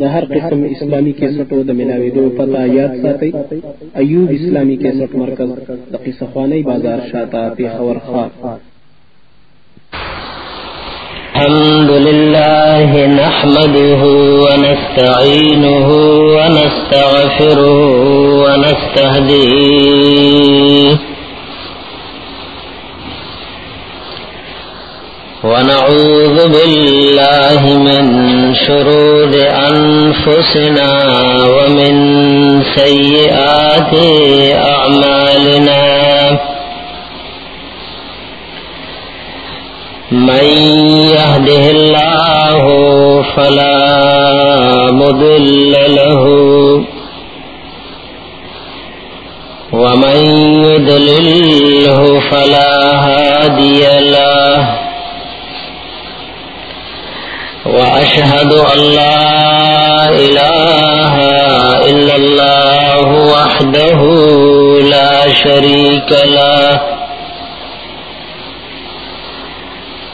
د هر قسم اسلامي کیسټو د ملاويدو پتا یاد ساتي ایوب اسلامي کیسټ مرکز د قصه خواني بازار شاته په خبر خا الحمد لله نحمده ونستعينه ونستغفره ونستهديه ونعوذ بالله من شرور أنفسنا ومن سيئات أعمالنا من يهده الله فلا مضل له ومن يدلله فلا هادي له. وأشهد أن لا إله إلا الله وحده لا شريك له.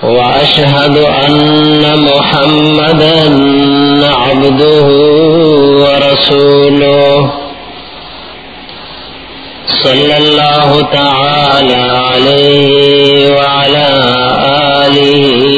وأشهد أن محمدا عبده ورسوله. صلى الله تعالى عليه وعلى آله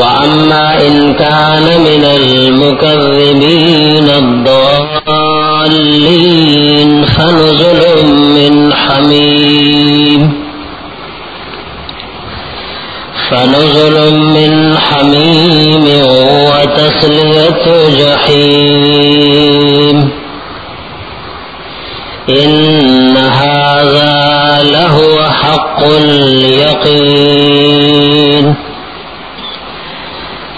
وأما إن كان من المكذبين الضالين فنزل من حميم فنزل من حميم وتسلية جحيم إن هذا لهو حق اليقين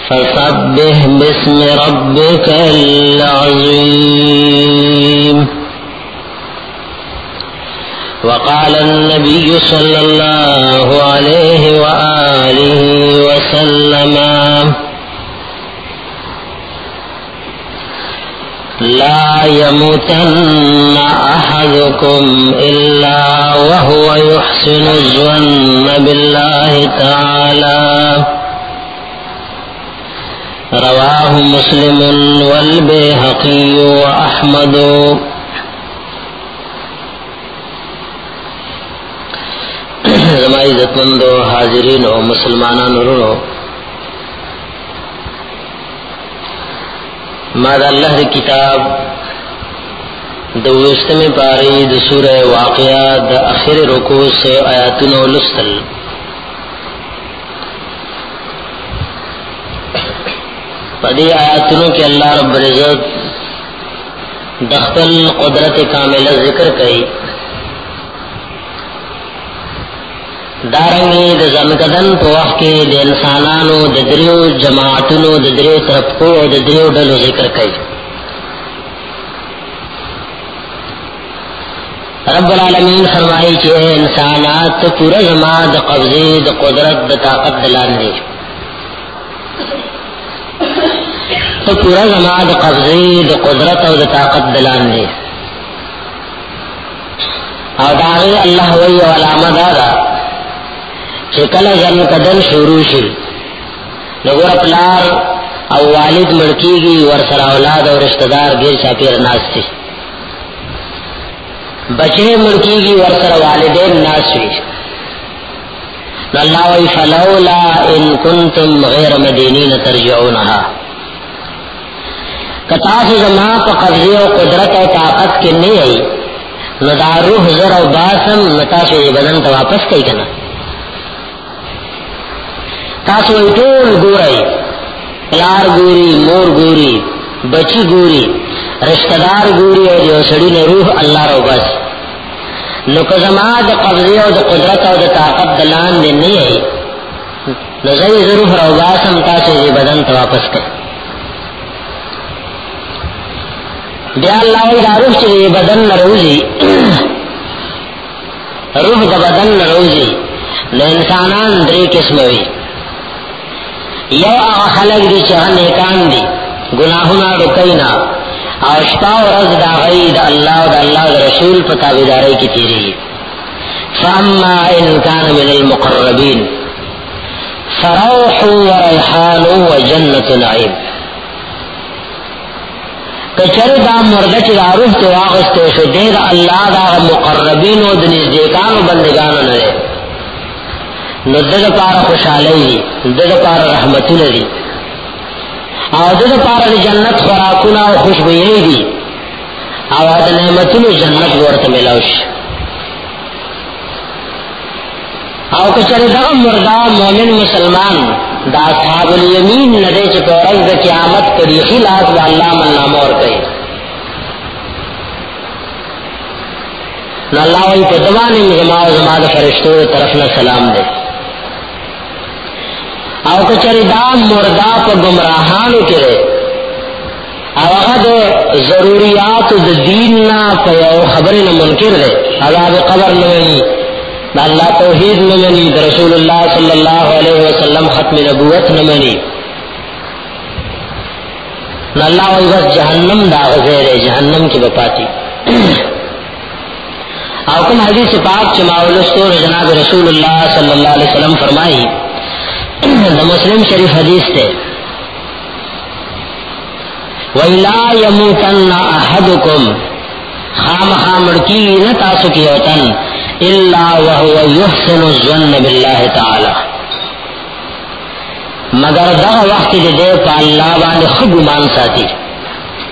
فسبح باسم ربك العظيم. وقال النبي صلى الله عليه وآله وسلم، لا يموتن أحدكم إلا وهو يحسن الظن بالله تعالى. رواه مسلم والبيهقي وأحمد. زمائی عزت حاضرین و مسلمانان رونو. ماد اللہ دی کتاب دوستم پاری د سورہ واقعہ د اخر رکو سے آیاتن و لسل پدی آیاتنوں کے اللہ رب العزت دخل قدرت کامل ذکر کئی دارنگی د زمکدن په وخت کې د انسانانو د دریو جماعتونو د دریو طرفو او د دریو ډلو ذکر کوي رب العالمین فرمائی کہ اے انسانات تو پورا زما د قبضے د قدرت، د طاقت دلان دے تو پورا زما د قبضے د قدرت او د طاقت دلان دے۔ او داغی اللہ وی علامہ دادا چې کله ځن کدن شروع شي نګور پلار او والد مړکیږي ور سره اولاد او رشتہ دار غیر چاپیر ناس دي بچے مڑکی کی ورسر والدین ناسوی اللہ وی، فلولا ان کنتم غیر مدینین ترجعونها کتاس زما پا قبضی و قدرت و طاقت کے نہیں آئی، نو دا روح زر و باسم نتاس یہ بدن تا واپس کئی کنا۔ تاسو وی طول گورئی پلار گوری، مور گوری، بچی گوری، رشتہ دار گوری اور جو سڑی نے روح اللہ رو بس۔ نو کزما د قبضه او د قدرت او د طاقت دلان دې نه یې نو زې ضرور رو باسم تاسو دې بدن ته واپس کړ بیا الله یې دارو چې بدن نروزي روح د بدن نروزي نو انسانان درې قسم وي یو هغه خلک دي چې هغه نیکان دي گناہونا رکینا. او شپا و رز دا غی دا اللہ و دا اللہ دا رسول پا تابداری کی تیری. فاما ان کان من المقربین. فروح و ریحان و جنت نعیم. کچر دا مردہ چی دا روح تو آغستے شو دے دا اللہ دا مقربین و دنیز دیکان و بندگان و نرے نو دد پارا خوشحالی دی دد پارا رحمتون دی او د پاره د جنت خوراکونه او خوشبوئی دی او د نعمتونو جنت ورته ملاوش او کچره دا مردا مومن مسلمان، دا اصحاب الیمین نه دې چې په ورځ د قیامت په دی خلاص د الله من نام اور کوي نو الله وی په دوانې زما او زما د فرشتو طرف نه سلام دی. او کچری دا مردا په گمراهانو کې او هغه د ضرورت د دین نه په یو خبره نه منکر دی. عذاب قبر نه وی د الله توحید نه مني د رسول الله صلی الله علیه وسلم ختم نبوت نه مني نو الله وی بس جهنم دا غزه جهنم کې بپاتی او کوم حدیث پاک چې ماولستو جناب رسول الله صلی الله علیه وسلم فرمایي دا مسلم شریف حدیث تے۔ وَإِلَا يَمُوتَنَّ أَحَدُكُمْ خام خامر کی نہ تاسو کی وطن الا وهو يحسن الظن بالله تعالی مگر دا وخت دې دې په الله باندې خو ګمان ساتي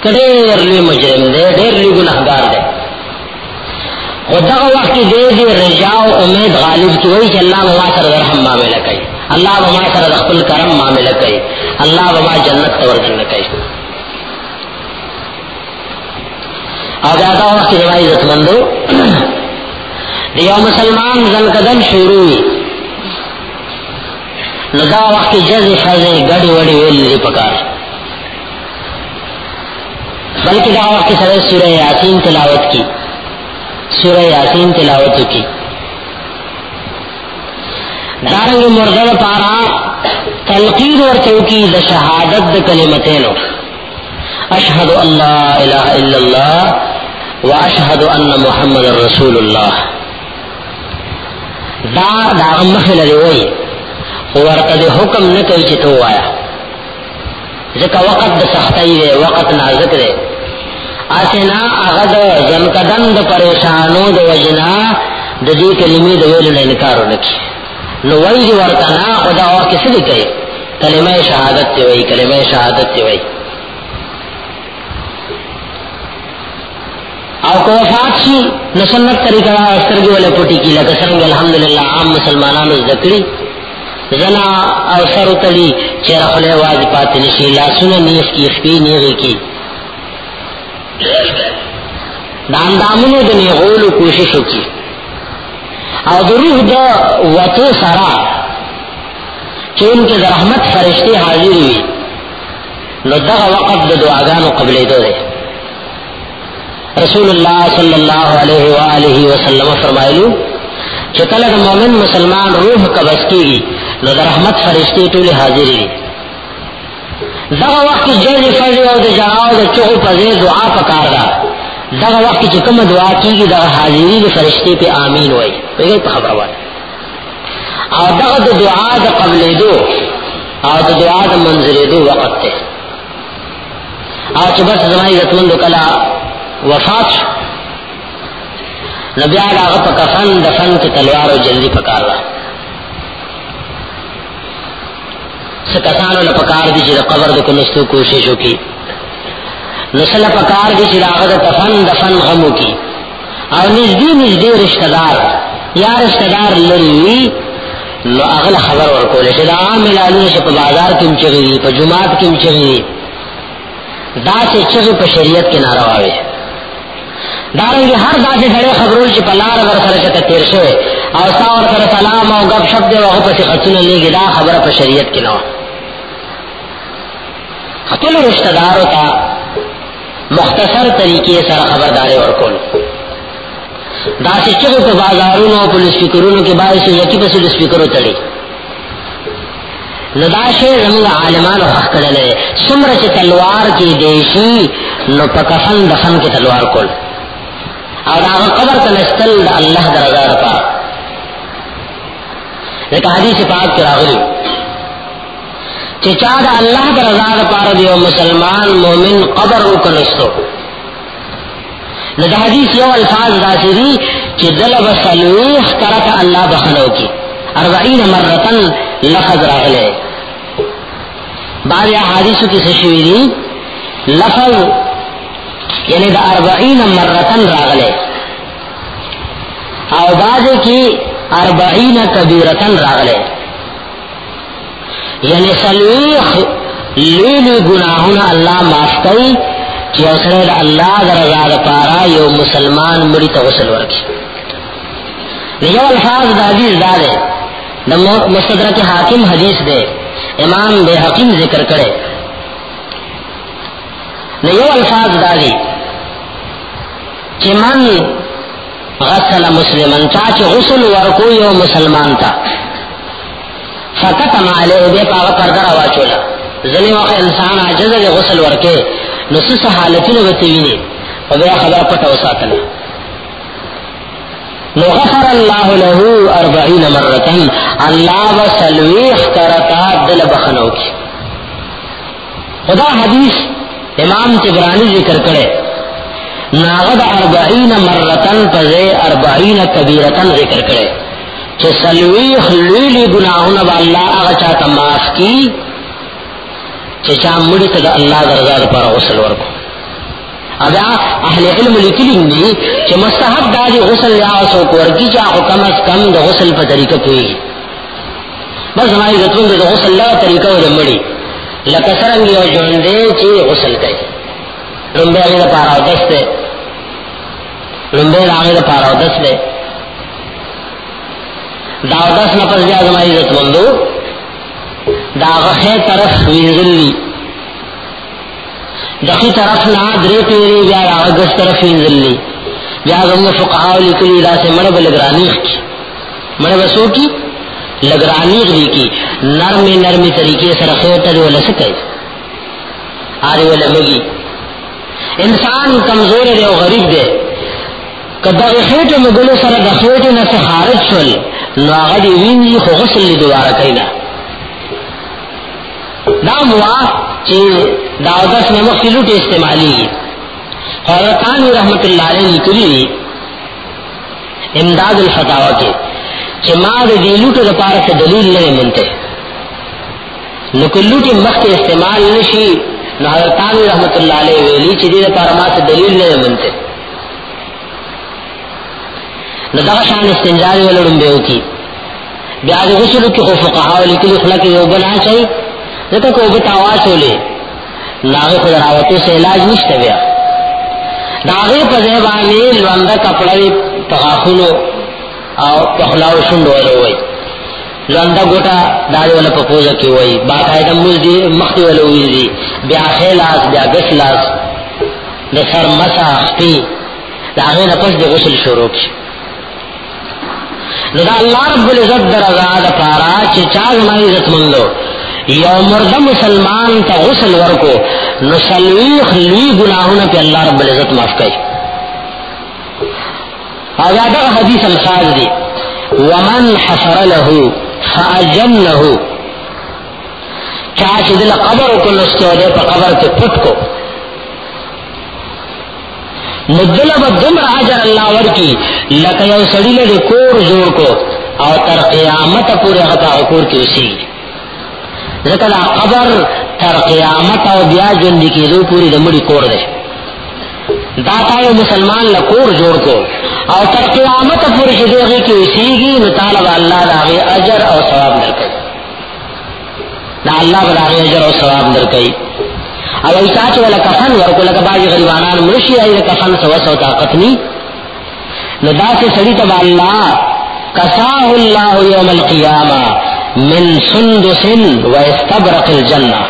کډېر لوی مجرم دې ډېر لوی ګناهګار دې خدا وخت دې دې رجا او امید غالب کی وای چې الله ما سره رحم معاملہ کوي الله وما سره خپل کرم معاملہ کوي الله وما جنت تور جن کوي او دا وخت دی وای عزت مندو دیو مسلمان زن قدم شروع وي نو دا وخت جز فزه غړي وړي ویل دی پکار. بلکې دا وخت سره سورہ یاسین تلاوت کی. سورہ یاسین تلاوت کی. دارنگ مردد پارا تلقین اور چوکی دا شہادت دا کلمتینو. اشہد اللہ الہ الا اللہ و اشہد ان محمد رسول اللہ. دا دا مخل روئی ورطا دے حکم نکوی چتو آیا۔ ذکا وقت دا سختی دے، وقت نازک دے۔ آسنا اغد زنکدن دا پریشانو دا وجنا دا دی کلمی دا ویلو انکارو نکی نو وای دی ورته نه خدا او کیسه دی کوي کلمه شهادت دی وای کلمه شهادت دی وای او کو وفات شي نو سنت طریقہ سترګې ولا پټی کی لکه څنګه الحمدلله عام مسلمانانو ذکری زنا او سر تلی چیر خله واج پات نشي لا سن نیس کی خپی نیغي کی۔ دان دامنو د نیغولو کوشش وکي او د روح د وتو سرا چې انکه د رحمت فرشتي حاضر وي نو دغه وقت د دعاګانو قبلې دوی رسول اللہ صلی اللہ علیہ وآلہ وسلم فرمائلو چکل دا مومن مسلمان روح قبض کی گی نو دا رحمت فرشتی طول حاضری دی دغه وخت جری فضی او د جراو د چغو پزی دعا پکار دا دغه وخت چې کوم دعا کیږي دغه حاضری د فرشتي په امین وای پیږي په خبره وای او دغه د دعا د قبلې دو او د دعا د منظرې دو وخت ته او چې بس زمای عزتمند کلا وفات. نبی هغه په کفن دفن کې تلوار او جلدی پکار را سکسانو له پکار دي چې قبر د کنستو کوشش وکي نسل پکار دي چې هغه د کفن دفن غم وکي او نږدې نږدې رشتہ دار یا رشتہ دار لري نو هغه خبر ورکول چې دا عام ملالونه چې په بازار کې مچغي په جمعات کې مچغي دا چې چې په شریعت کې ناروا وي دارنګ هر داسې سره خبرول چې په لار ور سره چته تیر شوی او تا ور سلام او غب شپ دی هغه په خطونه لګي دا خبره په شریعت کې نه خپل رشتہ دار ته مختصر طریقې سره خبرداري ورکول دا چې چې په بازارونو او په سپیکرونو کې باندې چې یکی په سپیکرو تړي نو دا شی زموږ عالمانو حق کړل څومره تلوار کې دیشي نو په کفن دفن کې تلوار کول او دا قبر ته نستل د الله درزا لپاره لکه حدیث پاک کې راغلی. چې چا د الله درزا لپاره دی او مسلمان مؤمن قبر وکنستو نو دا حدیث یو الفاظ داسې دي چې دل وسلوخ طرف الله بخنو کی. 40 مرتن لفظ راغله بعض احادیثو کې څه شوی لفظ یعنی دا اربعین مرتن راغلے. او بعض کی اربعین کبیرتن راغلے. یعنی سلویخ لیلی گناہونا اللہ معاف کئی، چی اسرے دا اللہ در ازاد پارا یو مسلمان مڑی تا غسل ورکی. یو الفاظ دا حدیث دا دے، دا مستدرک حاکم حدیث دے، امام بے حقیم ذکر کرے. یو الفاظ دا دی چې من غسل مسلمان چا چې غسل ورکو یو مسلمان تا. فقط ما علیه دې پاغه پرده راواچولا ځنی وخت انسان عجز دی غسل ورکه نو څه حالتونه وتی ویني او بیا خبر پټه وساتل نو غفر الله له 40 مره الله وسلوي اخترتا دل بخنو کی. خدا حدیث امام تبرانی ذکر کرے. ناغد اربعین مرتن پزے اربعین کبیرتن ذکر کرے. چھ سلویخ لیلی گناہونا با اللہ آغا چاہتا معاف کی چھ چاہ مڑی تا دا اللہ درزاد پارا غسل ورکو. اب اہل علم لکلیم دی چھ مستحب دا دی غسل یا سو کورکی چاہ کم از کم دا غسل پا طریقہ پوئی بس ہماری زتون دا غسل لا طریقہ دا مڑی. لکسرنگی او جوندے چی غسل کئی. لمبے آگے دا پارا دس دے لمبے آگے دا پارا دس دے. دا دس نفس بیا زمائی عزت مندو دا غخے طرف وینزلی دخی طرف نا درے پیری بیا دا غس طرف وینزلی بیا زمو فقہاو لکلی دا سے مڑا بلگرانیخ کی. مڑا بسو کی؟ لگرانیخ دی کی. نرمی نرمی طریقے سر خیوتا دی والا سکے. آدھی والا مگی. انسان کمزور دے او غریب دے. کدا خېټه مګلو سره د خېټه نه خارج شول، نو هغه دی ویني خو غسل لی دوباره کینا دا موا چې دا اوس نه مخکې لوټ استعمالي حضرت ثاني رحمت الله علیه لیکلي امداد الفتاوا کې، چې ما د دې لوټ لپاره څه دلیل نه منته نو کلوټي مخکې استعمال نشي نو حضرت ثاني رحمت الله علیه ویلي چې دې لپاره ما څه دلیل نه منته نو دا شان استنجا ولړم به وکي. بیا د غسل کې خو فقها لیکلي خلک یو بنا شي ځکه کو به تاواشولې لاغه خو راوته سه علاج نشته بیا. داغه په ځای باندې لوند کپړې تغاخونو او پخلاو شوند وای لوند ګوټا دای ولا په پوزه کې وای با قاعده موږ دي مخې ولا وې دي بیا خلاص بیا غسلاس د سر مسا خپي دا غیر پس دی غسل شروع کی نو دا اللہ رب العزت در ازاد پارا چی چاگ مائی عزت مندو. یو مرد مسلمان تا غسل ورکو، نو سلویخ لوی گناہونا پی اللہ رب العزت معاف کئی. آزادہ حدیث الفاظ دی. ومن حفر له فأجنه چاچ دل قبر کو نستو دے پا قبر کے پٹ کو. مدل با دمر عجر اللہ ور کی لکا یو سڑی لگے کور جوڑ کو او تر قیامت پورے غطا کور کی اسی۔ ذکر قبر، تر قیامت او بیا جندی کی دو پوری دمڑی کور دے۔ داتا یو مسلمان لکور جوڑ کو او تر قیامت پوری شدیغی کی اسی گی نطالب اللہ داغی اجر او ثواب در کئی۔ نا اللہ بداغی اجر او ثواب در کئی۔ او ایسا چو والا کفن ورکو لکا باجی غریبانان مرشی آئی کفن سو سو طاقت نی۔ نو دا سے سڑی تبا اللہ، کساہ اللہ یوم القیامہ من سندس و استبرق الجنہ۔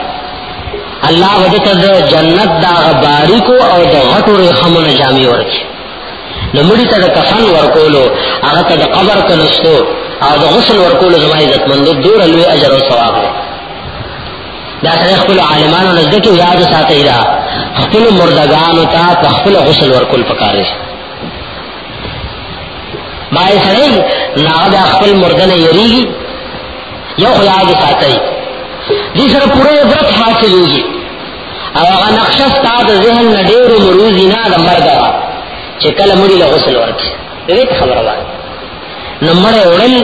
اللہ وجہ دا جنت دا غباری کو او دا غٹو ریخمون جامی ورکی۔ نو مڑی تا دا کفن ورکولو اغا تا دا قبر کنستو او دا غسل ورکولو زمائی عزت مندو دور الوی اجر و ثواب ہے دا سره خپل عالمانو نزدیک یاد ساتي دا. خپل مردگانو ته په خپل غسل ورکول پکاره ما یې سره نه دا خپل مردنه یریږي، یو خو یاد ساتي. دې سره پوره عبرت حاصلېږي. او هغه نقشه ستاسو ذهن نه ډېر مروزي نه د مرګ چې کله مړي له غسل ورکړي دې خبره وایي نمبر اورل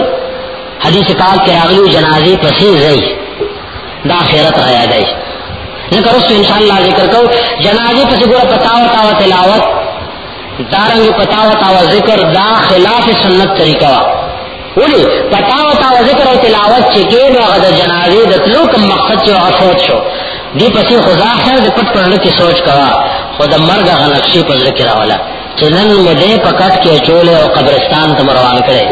حدیث پاک کې راغلي، جنازې پسې ځای دا خیرت آیا دی نکر اس انشاءاللہ ذکر کو جنازی پسی گورا پتاو تاو تلاوت. دارنگ پتاو تاو ذکر، دا خلاف سنت طریقہ وا ولی پتاو تاو ذکر و تلاوت چکے نو غد جنازی دتلو کم مقصد چو افوت شو. دی پسی خدا خیر دی پت پرنے کی سوچ کوا خود مرگ غنقشی پر ذکر آولا چنن مدے پکٹ کے چولے و قبرستان تمروان کرے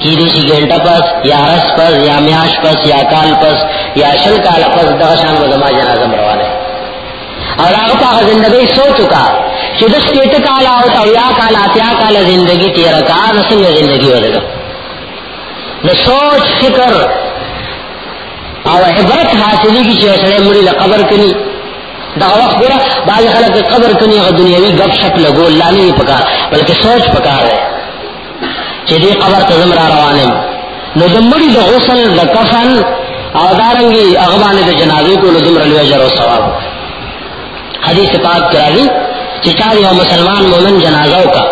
کی دی سی گھنٹہ پس، یا رس پس، یا میاش پس، یا کال پس. یا شل کال پس دغشان و زما جنازم روانے اور آگا پاک زندگی سو چکا کہ دس پیٹ کالا او یا کالا تیا کالا زندگی تیرا کا نسنگ زندگی ودگا نو سوچ، فکر او عبرت حاصلی کی چیز سڑے مڑی لقبر کنی دا وقت گورا بعض خلق قبر کنی اگر دنیاوی گپ شپ لگو اللہ نہیں پکار بلکہ سوچ پکار ہے چی دی قبر تزم را روانم نو دمڑی دا غسل دا کفن او دارنگی اغبان دا جنازی کو نو دمر الوی جر و ثواب حدیث پاک کرا چی چا یو مسلمان مومن جنازو کا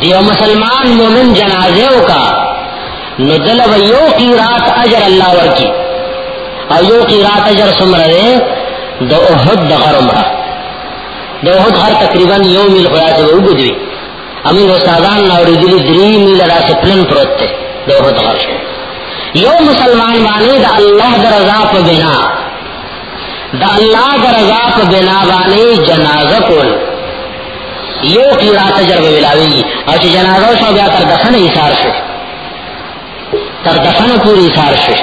یو مسلمان مومن جنازو کا، نو دل و یو قیرات اجر اللہ ورکی او یو قیرات اجر سمر دے دا احد دا غرمرہ دا احد غر تقریباً یو میل خیاس و اگدوی امیر استادان ناوری دلی دری میل را سے پلن پروت تے، دو ہو دغر شو یو مسلمان بانے دا اللہ در رضا پا بنا دا اللہ در رضا پا بنا بانے جنازہ کول. یو قیرات جرب ملاوی اور چی جنازہ شو بیا تر دفن ایسار شو. تر دفن پوری ایسار شو.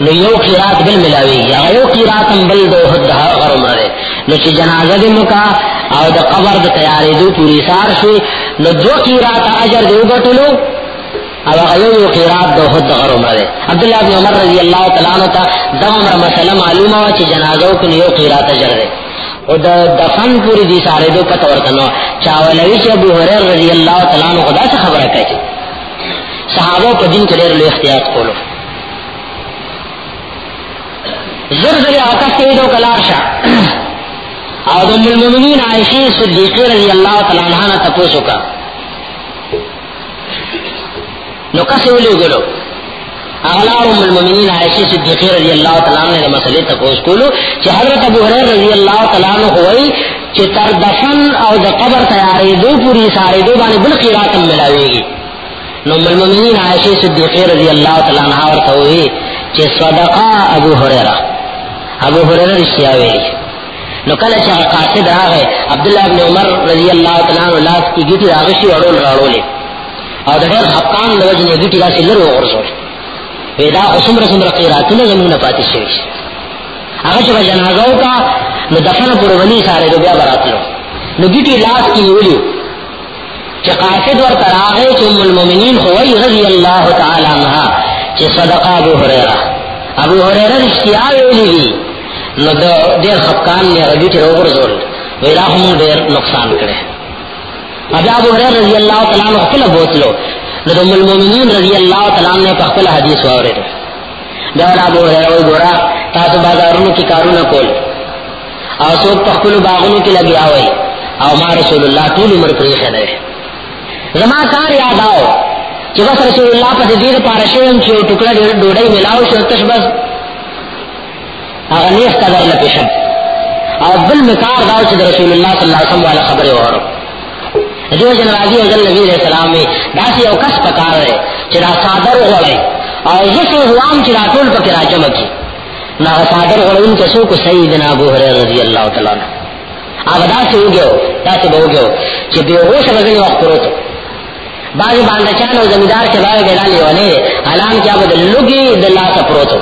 نو یو قیرات بل ملاوی. یا یو قیرات بل دو حد غرم رہے نو چی جنازہ دی مکا او د قبر د تیاری دو پوری سار شوی نو دو قیرات اجر دیو گٹلو او غیو یو قیرات دو عبداللہ عمر رضی اللہ تعالیٰ عنہ تا مسئلہ چی جنازو کن یو قیرات او دفن پوری دی سارے دو ورکنو چاولوی چی ابو حریر رضی اللہ تعالیٰ عنہ خدا سے خبر کہی صحابوں کو دن کے لیے اختیار کولو۔ زر زر آقا سیدو کلار او ام المؤمنین رضی اللہ تعالی عنہ تپوسو کا۔ نو کسے ولے گلو اغلا ام المؤمنین، عائشہ صدیقہ رضی اللہ تعالی عنہ نے مسئلے تپوس کولو کہ حضرت ابو ہریرہ رضی اللہ تعالی عنہ ہوئی کہ تر دفن او د قبر تیاری دو پوری سارے دو باندې بل قیراتم قرات ملاویږي نو ام المؤمنین، عائشہ صدیقہ رضی اللہ تعالی عنہ ورته ہوئی کہ صدقہ ابو ہریرہ ابو هريره رښتیا ویلي نو کله چې قاصد راغی عبد الله ابن عمر رضی الله تعالی عنہ لاس کی گیټي راغشي اورول راړولې او د ډېر حقان د وجه نه گیټي راسي لرو ورسول پیدا اوسم رسم رقیراتونه زمونه پاتې شوی هغه چې جنازو کا نو دفن پر ونی ساره د بیا براتلو نو گیٹی لاس کی ویلیو کہ قاصد ور تراغے کہ ام المومنین ہوئی رضی اللہ تعالی عنہ کہ صدقہ ابو حریرہ ابو حریرہ رشتیا ویلی دی نو دیر خفکان نے گیٹی روگر زول ویلا ہم دیر نقصان کرے اب ابو حریرہ رضی اللہ تعالی عنہ خپل بوتلو نو ام المومنین رضی اللہ تعالی عنہ په خپل حدیث ہوا واورید دا ابو حریرہ وی ګورا تاسو بازارونو کې کارونه کول. او څوک په باغونو کې لګیا وای او ما رسول الله ټول عمر پرې خنه زما کار یاد آو. چې بس رسول الله په دې دې پاره شوم چې ټوکړه ډوډۍ ملاو شو تش بس. هغه نیس قدر نه او بل مکار دا چې رسول الله صلی الله علیه وسلم والا خبره وره دیو جن راځي او نبی علیہ السلام می دا چې کس پکار دی چې دا صادر وړي او زه څه هوام چې دا ټول پکې کی۔ نا صادر غړون کې څوک سیدنا ابو هريره رضی الله تعالی عنہ۔ هغه دا څه وګیو دا څه وګیو چې به هوښ وګړي وخت پروت باز باندې چانو زمیدار چې باندې ګرالي ونه اعلان کیا بدل لګي د الله څخه پروت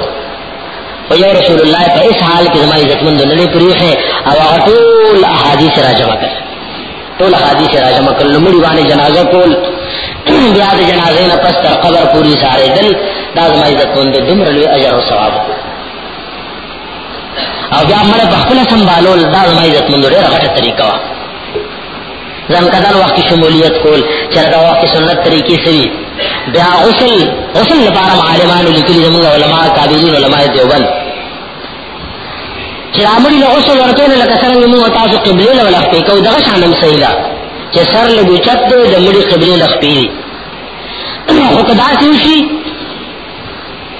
او یا رسول الله په اس حال کې زمای عزت مند نه پریخ او هغه ټول احادیث را جمع کړ ټول احادیث را جمع کړ لمړي باندې جنازه کول. بیا د جنازې نه پس تر قبر پوری ساره دل دا زمای عزت مند دمر لوی اجر او ثواب. او بیا مړ په خپل سنبالول، دا زما عزت مند ډیره غټه طریقه وا ځان کدان وخت شمولیت کول چې دا وخت سنت طریقې سوي بیا غسل غسل لپاره عالمانو لیکلي زموږ علما کابینین علما دیوبند. چې امر له غسل ورته نه لکه څنګه موږ تاسو قبله له وخت کو دغه شانم صحیح ده چې سر له بوچت د مړي قبله لخپې خو کدا شي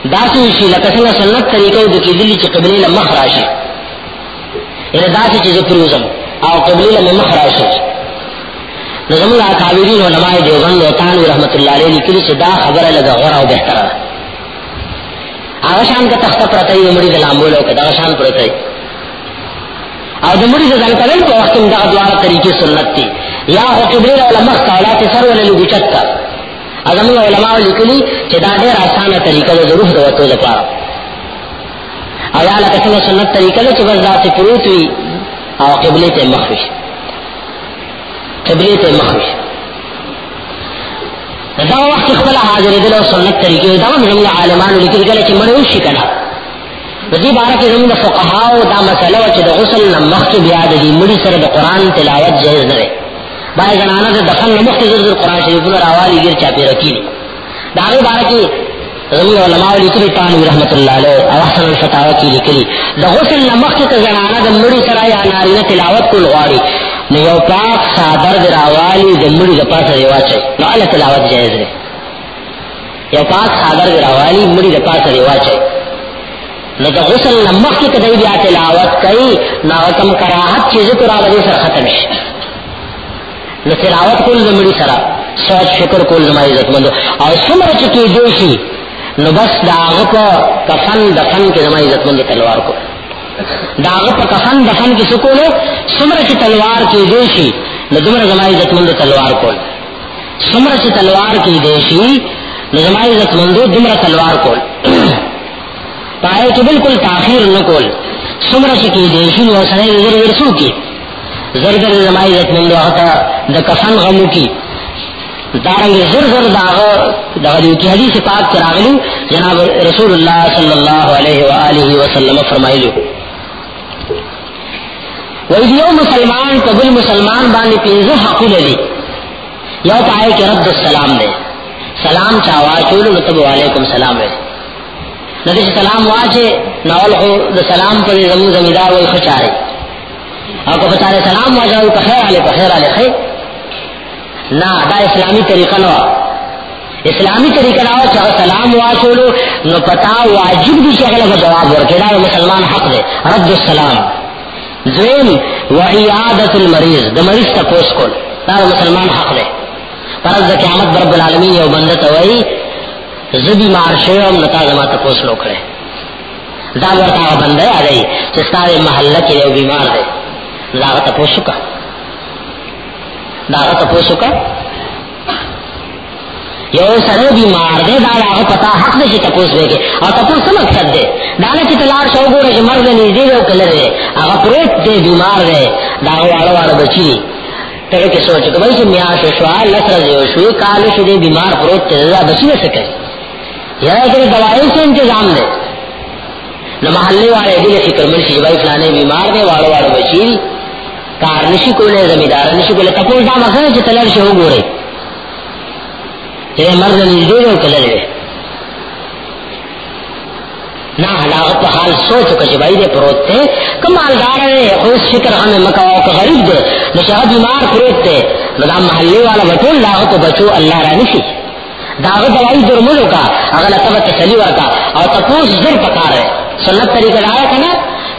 داسې شي لکه څنګه سنت طریقې د کېدلی چې قبله له مخ راشي. ان داسې چې پروزم او قبله له مخ راشي. نو زموږ اکابرین، علماء دیوبند او تانوی رحمت الله علیه، لیکلي چې دا خبره لږه غوړه او بهتره ده. هغه شان کا تخته پرته یې مړي د لامبول او کدا شان پرته او د مړي د ځان کولو په وخت کې دا دواړه طریقې سنت دي. یا هو قبله له مخ کاولا ته سر ولې لږه اعظم علماء لکلی چې دا ډېر اسانه طریقه ده د روح د وته لپاره. او یا لکه څنګه سنت طریقه ده چې بس ذات پروت وي او قبله ته مخ وي. قبله ته مخ وي. دا وخت خپل حاضر دي او سنت طریقې دا موږ عالمانو لیکلي چې مړ وشي کنه. د دې باره کې زموږ فقهاو دا مسله چې د غسل نمخ بیا د دې مړي سره د قران تلاوت جایز نه باندې زنانه د دفن نمخ کې زر قرآن شریفونه راوالي ګر چا پی رکی دا غي بار کې زمي علماء لیکلي تانوی رحمت الله علیه او احسن الفتاوا کې لیکلي د غسل نمخ کې زنانه د مړي سره یا نارینه تلاوت کول غواړي. نو یو پاک صادر د راوالي د مړي د پاسه دی واچي نو ال تلاوت جایز دی. یو پاک صادر د راوالي مړي د پاسه دی واچي نو د غسل نمخ کې کدی بیا تلاوت کوي نو کم کراهت چې ذکر راوړي سره ختم شي نو تلاوت کول زمړي سره سوچ فکر کول زما عزت مند او څومره چې کې شي نو بس دا هغه په کفن دفن کې زما عزت مند تلوار کو۔ دا هغه په کفن دفن کې سکولو څومره چې تلوار کې دی شي نو دومره زما عزت مند تلوار کول۔ څومره چې تلوار کې دی شي نو زما عزت مند دومره تلوار کول۔ پای کې بالکل تاخير نه کول۔ څومره چې کې دی شي نو ورسو ورسو کې زرگر زمائی عزت مندو آتا، دا کفن غمو کی۔ دارنگ زر زر داغ داغ کی حدیث پاک چراغلو جناب رسول اللہ صلی اللہ علیہ وآلہ وسلم فرمائلو ویدی یو مسلمان قبل مسلمان باندې پینزو حقونه دي یو پای کې رد السلام دی سلام چاوا، چولو نتب علیکم سلام وی ندی سلام واچه ناول خو د سلام پر زمو زمیدار وی خچاره او کو بتانے سلام واجو په خیر علی په خیر علی خیر۔ نا دا اسلامی طریقہ نو اسلامی طریقہ نو چې سلام واچولو نو پتا واجب دي چې هغه جواب ورکړي دا مسلمان حق دی رد السلام۔ زين وعيادة المريض د مریض تاسو کول۔ دا مسلمان حق دی فرض د قیامت رب العالمین یو بنده ته زبی مار شوم نتا زما تاسو نو کړه دا ورته بنده دی چې ستاره محله کې یو بیمار دی داغه تاسو کا داغه تاسو کا یو سره بیمار دی دا هغه پتا حق دې چې تاسو وګه او تاسو څه مقصد دی دا نه چې تلار شو ګوره چې مرګ نه دی او کله دی هغه پروت دی بیمار دی دا واړه واړه بچی۔ ته کې سوچ کوي چې میا شو شو لسر جو شو کال شو دې بیمار پروت ته دا بچی نه سکے۔ یا دې دوايي سے انتظام دے۔ نو محلے والے دې فکر من شي بھائی فلانے بیمار دے واړو واړو بچی کار نشی کو نشي کولای زمیدار نشي کولای تاسو دا مخه چې تلل شي وګورئ چې مرګ نه دې نو کله نہ ہلاکت حال سوچ کچھ بھائی دے پروت تھے کمالدار ہے خوش فکر ہمیں مکاؤ کا غریب دے۔ نشہ بیمار پروت تھے مدام محلے والا بچو لاغت بچو، اللہ رانی سی داغ دوائی درملو کا اگر تب تسلی ورکا اور تپوس زر پکار ہے سنت طریقہ لایا تھا نا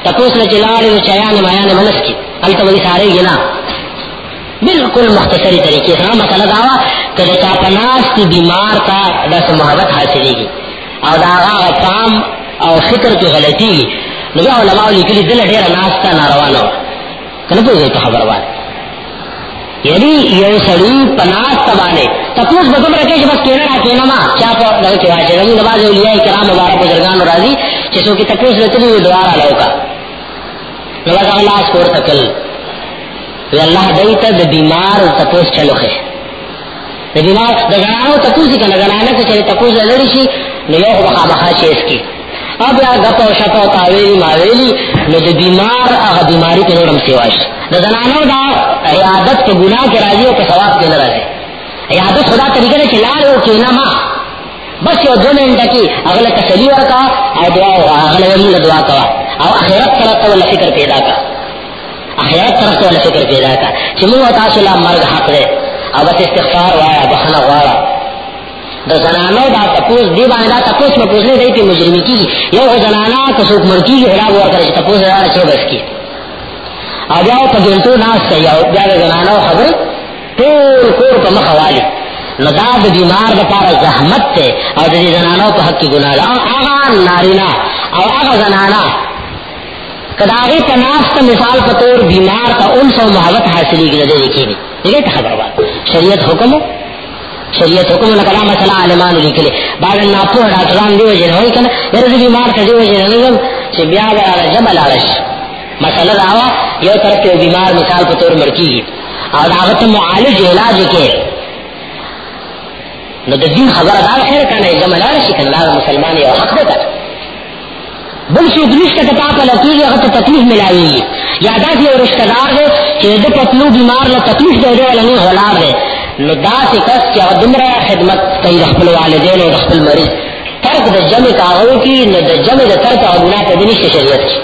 تپوس نے چلال چیان میان منس کی ال تو وہی سارے گنا بالکل مختصری طریقے سے مسئلہ دعوا کہ چا پناس کی بیمار کا دس محبت حاصلے گی اور داغا اور کام او فکر کی غلطی نو بیا علماء لیکلی دل ډیر ناستا ناروانو کنه په دې خبر وای یعنی یو سړی پناس تبانے تپوس بدم رکھے کہ بس کہنا نہ کہنا ما چا په دغه کې واچي رنګ نواز اولیاء کرام مبارک بزرگان راضی چې څوک تپوس لته وی دوار لوکا نو هغه الله سپور تکل۔ وی الله دایته د بیمار تپوس چلوخه د بیمار د غنانو تپوس کنه غنانه چې تپوس لړی شي نو یو هغه مخه چې اسکی اب یا گپو شپو تاویلی ماویلی، نو د بیمار هغه بیماری کې نورم سیواش د زنانو دا عیادت په ګناه کې راځي او په ثواب کې نه راځي. عیادت خدا طریقې نه چلار او کې نه ما. بس یو دو منټه کې هغه تسلی ورکا او دعا هغه ولې دعا کوا او اخرت طرف ته فکر پیدا کا اخرت طرف ته فکر پیدا کا چې موږ تاسو لا مرګ حق ده او بس استغفار وایا بخنه غواړه. د زنانو دا تپوس دی باندې دا تپوس په پوزله دی په مجرمی کی یو زنانا که څوک مرکی هرا ورکړي تپوس را چو بس کی او بیا په ګنټو ناس کوي او بیا د زنانو خبر ټول کور په مخوالی نو دا د بیمار لپاره زحمت ته او د زنانو په حق کې ګناه ده. هغه نارینا او هغه زنانا کداغی پناس کا مثال په تور بیمار کا ان سو محبت حاصلی کی نظر دیکھی نہیں یہ خبر بات شریعت حکم ہے شریعت حکم نہ کلام مسئلہ عالمان لکھلے بعد نہ ناپو ڈاکٹران دیو جن ہوئی کنا یرز بیمار سے دیو جن نظم چھ بیا بیا جبل آرش مسئلہ دعوا یو طرف کے بیمار مثال پر طور مرکی گی اور دعوت معالج علاج کے نو د دین خبر ادا خیر کنه جمع لاله شي کنه مسلمان یو حق ده بل څه د نشته ته پاپه لکېږي هغه ته تکلیف ملاوي یا دا یو رشتہ دار دی چې د پتلو بیمار له تکلیف دی ولا نه غلار دی. نو دا سی کس کیا دمرا خدمت کئی رخل والدین و رخل مریض ترک دا جمع کاغو کی نو دا جمع دا ترک و گناہ پا دنی شریعت کی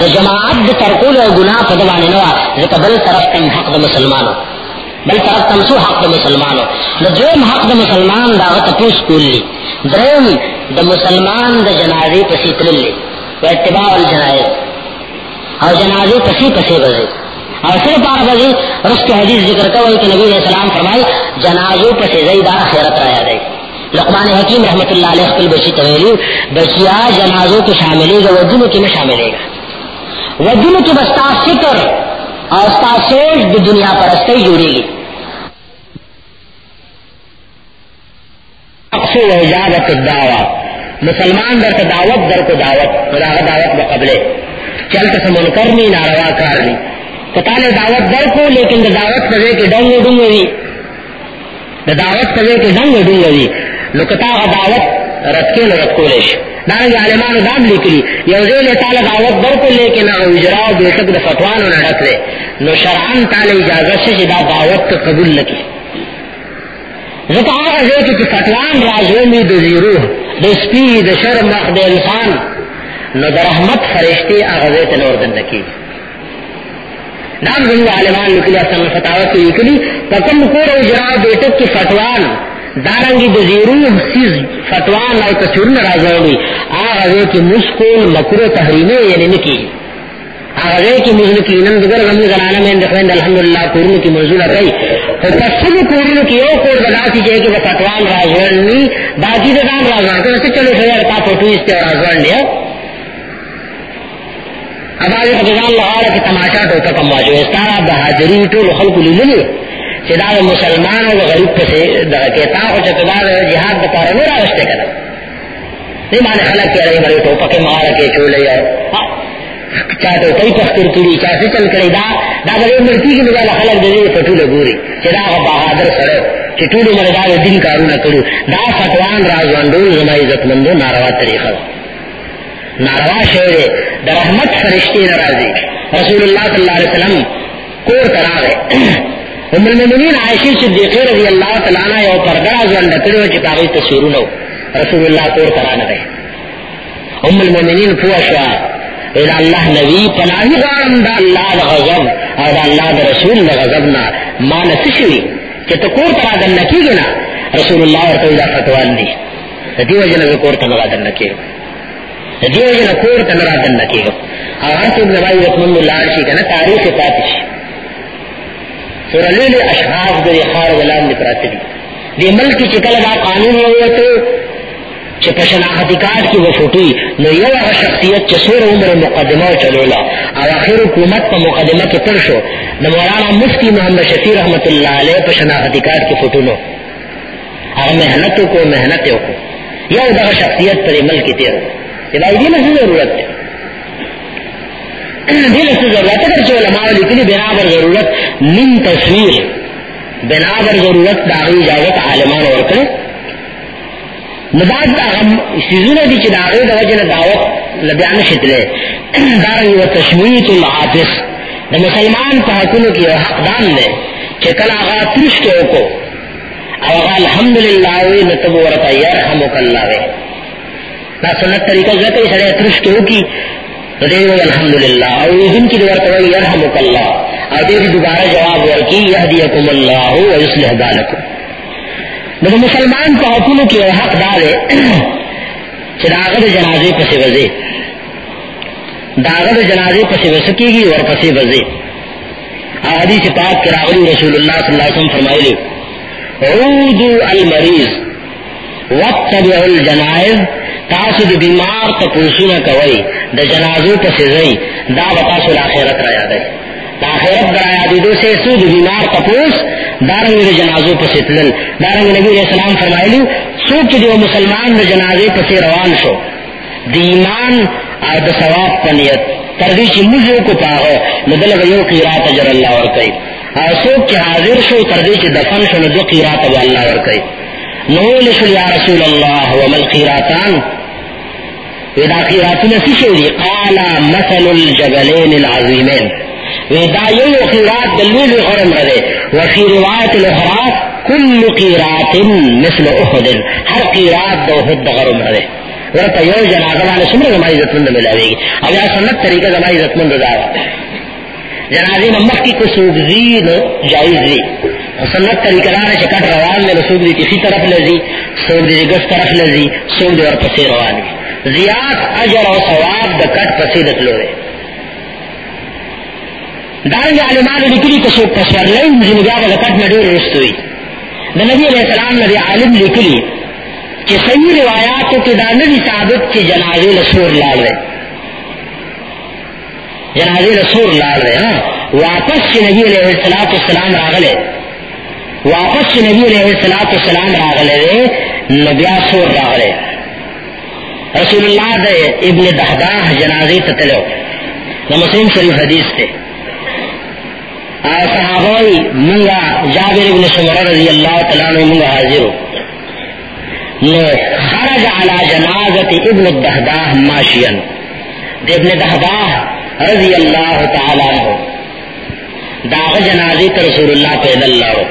دا جماعت دا ترکول و گناہ پا دوانی نوا ذکر بل طرف کم حق دا مسلمانو. بل طرف کم سو حق دا مسلمانو. نو دویم حق دا مسلمان دا غتا پوس کول لی درم دا مسلمان دا جنازی پسی تلل لی و اتباع الجنائز او جنازی پسی پسی بزی اور صرف پار بزی رس کے حدیث ذکر کا وہی کہ نبی علیہ السلام فرمائی جنازو پس زیدہ خیرت رایا دے لقمان حکیم رحمت اللہ علیہ خپل بچی تویلی بچیا جنازو کے شاملے گا ودنو کے میں شاملے گا؟ ودنو کے بستا فکر اور ستا سوچ دنیا پر استے جوڑے گی؟ اقصو و الدعوات مسلمان در کو دعوت، در کو دعوت، خدا دعوت بقبلے چل تو سمن کرنی، ناروا کارنی کتا نے دعوت در کو، لیکن دا دعوت پذے کے ڈنگ ڈنگ ہوئی۔ دا دعوت پذے کے ڈنگ ڈنگ ہوئی۔ نو کتا دعوت رت کے نو رت کو لیش دارنگی عالمان دام لکلی یو زیل تعالی دعوت در کو، لیکن او اجراء بیٹک دا فتوانو نڑک لے نو شرعان تعالی اجازت سے دا دعوت کا قبول لکی زکا آغا زیل کی فتوان رازومی دا زیروح دا سپی دا شرم دا انسان۔ نو دا رحمت فرشتی آغا زیل نور دن لکی نام زنگ عالمان لکلی اصلا فتاوت کی لکلی پکم کور اجراء بیٹک کی فتوان۔ دارنگی دزیرو سیز فتوان او تصورن رازولی آغازے کی مسکول مکر تحریمی یعنی نکی۔ آغازے کی مزل کی نم دگر غمی غلانا میں اندخوین الحمدللہ کورن کی منزول رئی فتصل کورن کی او کور بنا سی جائے کہ وہ فتوان رازولی باقی دان رازوان تو چلو سیار تا فوٹو اس تے رازوان لیا اباوی خدزان کی تماشا تو تکم واجو استارا بہادری ټول خلق لیدلی چې دا مسلمان او غریب پسې دا کې تا خو چې دا جهاد د کار نه راوسته کړه دې باندې خلک یې لري مړ ټوپکه مار کې چولې ہاں، چاہتے کئی پختر کری چاہ سے چل کرے دا دا بلے مرتی کی نوالا خلق دے دے پٹول گوری۔ چی دا بہادر سڑے چی طول مردہ دن کارونا کرو۔ دا فتوان رازواندول زمائی عزت مندو ناروا طریقہ۔ ناروا شعر دا رحمت فرشتی نرازی رسول اللہ صلی اللہ علیہ وسلم کور کرا گئے ام المؤمنین عائشہ صدیقہ رضی اللہ تعالی عنہ یو پردہ ځوان ډکړو چې پاغي تصویرونه رسول الله کور کرا نه ام المؤمنین پوښوا الى الله نبی پناهی غواړم دا الله د غضب او دا الله د رسول د غضب نه ما نه شي چې کور ته راځم کیږي نه رسول الله ورته دا فتوان دي د دې کور ته راځم نه کیږي دې نه کور ته راځم نه کیږي او هر څوک نوای رحمت الله شي کنه تاریخ پاتې شي سورہ لیل اشخاص د خار ولام نپراته دي دې ملک چې کله دا قانون وته چې په شناختی کارت کې وفوټي نو یو هغه شخصیت چې سور عمر مقدمه چلولا۔ او اخر حکومت په مقدمه کې تر شو۔ د مولانا مفتی محمد شفیع رحمت الله علیه په شناختی کارت کې فوټونو هغه مهنت کو مهنت وکړو یو دغه شخصیت پر ملک تیر دی دې نه ضرورت ده دې له ضرورت اگر چې علماء لیکلي بنا پر ضرورت نیم تصویر۔ بنا پر ضرورت دا اجازه عالمان ورکړي نباد دا غم سیزونه دي چې دا غي د وجه دعوت لبیان شتله دارنګ و تشمیت العاطف د مسلمان په حقونو کې حقدان نه چې کله هغه ترش کې وکړو او هغه الحمدلله وي نتبو ورته يرحمک الله وي دا سنت طریقه ځکه چې سره ترش کې وکي دې الحمدلله او دین کې ورته وي يرحمک الله او دې دوباره جواب ورکړي يهديكم الله ويصلح بالكم نو مسلمان په حقونو کې حق دار چې داغه د جنازې پسې وځي داغه د جنازې پسې وسکیږي ور پسې وځي حدیث پاک کې راغلی رسول الله صلی الله علیه وسلم فرمایلی عودوا المریض۔ واتبعوا الجنائز تاسو د بیمار ته پوښتنه کوي د جنازو پسې ځي دا به تاسو د آخرت را یادای د آخرت را یادېدو سه سود بیمار تپوس دارنګ د جنازو پسې تلل. دارنګ نبی علیہ السلام فرمایلی څوک چې یو مسلمان د جنازې پسې روان شو، د ایمان او د ثواب په نیت. تر دې کو پاغه نو دلته یو قرات اجر الله ورکړي. او څوک چې حاضر شو، تر دې دفن شو، نو دو قرات به الله نو لشل یا رسول الله ومل قراتان ودا قراتونه څه شي قال مثل الجبلين العظيمين ودا یو قرات دلیل غرم رده وفي روایت الاخرى كل قرات مثل احد. هر قرات دو حد غرم رده ورته یو جنازه باندې څومره زما عزت مند ملاويږي او یا سنت طریقه زما عزت مند یعنی ده جنازه نو مخکې کو سوګزي نو جایز دي سنت طریقه دا چې کټ روان نه سوګ دي کسی طرف لذي سوګ دي ګس طرف لذي سوګ دي ورپسې روان دي زیات اجر او ثواب د کټ پسې دتلو دارنګ عالمانو لیکلي که څوک پسورلای ځینې بیا به د کټ نه ډېر وروسته وي د نبي علیہ السلام نه عالم لیکلي چې صحیح روایاتو کې دا نه ثابت چې جنازې له سور لاړ دی جنازې له سور لاړ واپس چې نبی علیہ السلاط السلام راغله واپس چې نبی علیہ السلاط السلام راغله دی نو بیا سور راغله رسول الله د ابن دحداح جنازې ته تلو د مسلم شریف حدیث ته صحابوی منگا جابر ابن سمرہ رضی اللہ تعالیٰ عنہ منگا حاضر نو، خرج على جنازت ابن الدہداہ ماشین. ابن دہداہ رضی اللہ تعالیٰ عنہ۔ داغ جنازی تا رسول اللہ پیدل لارو۔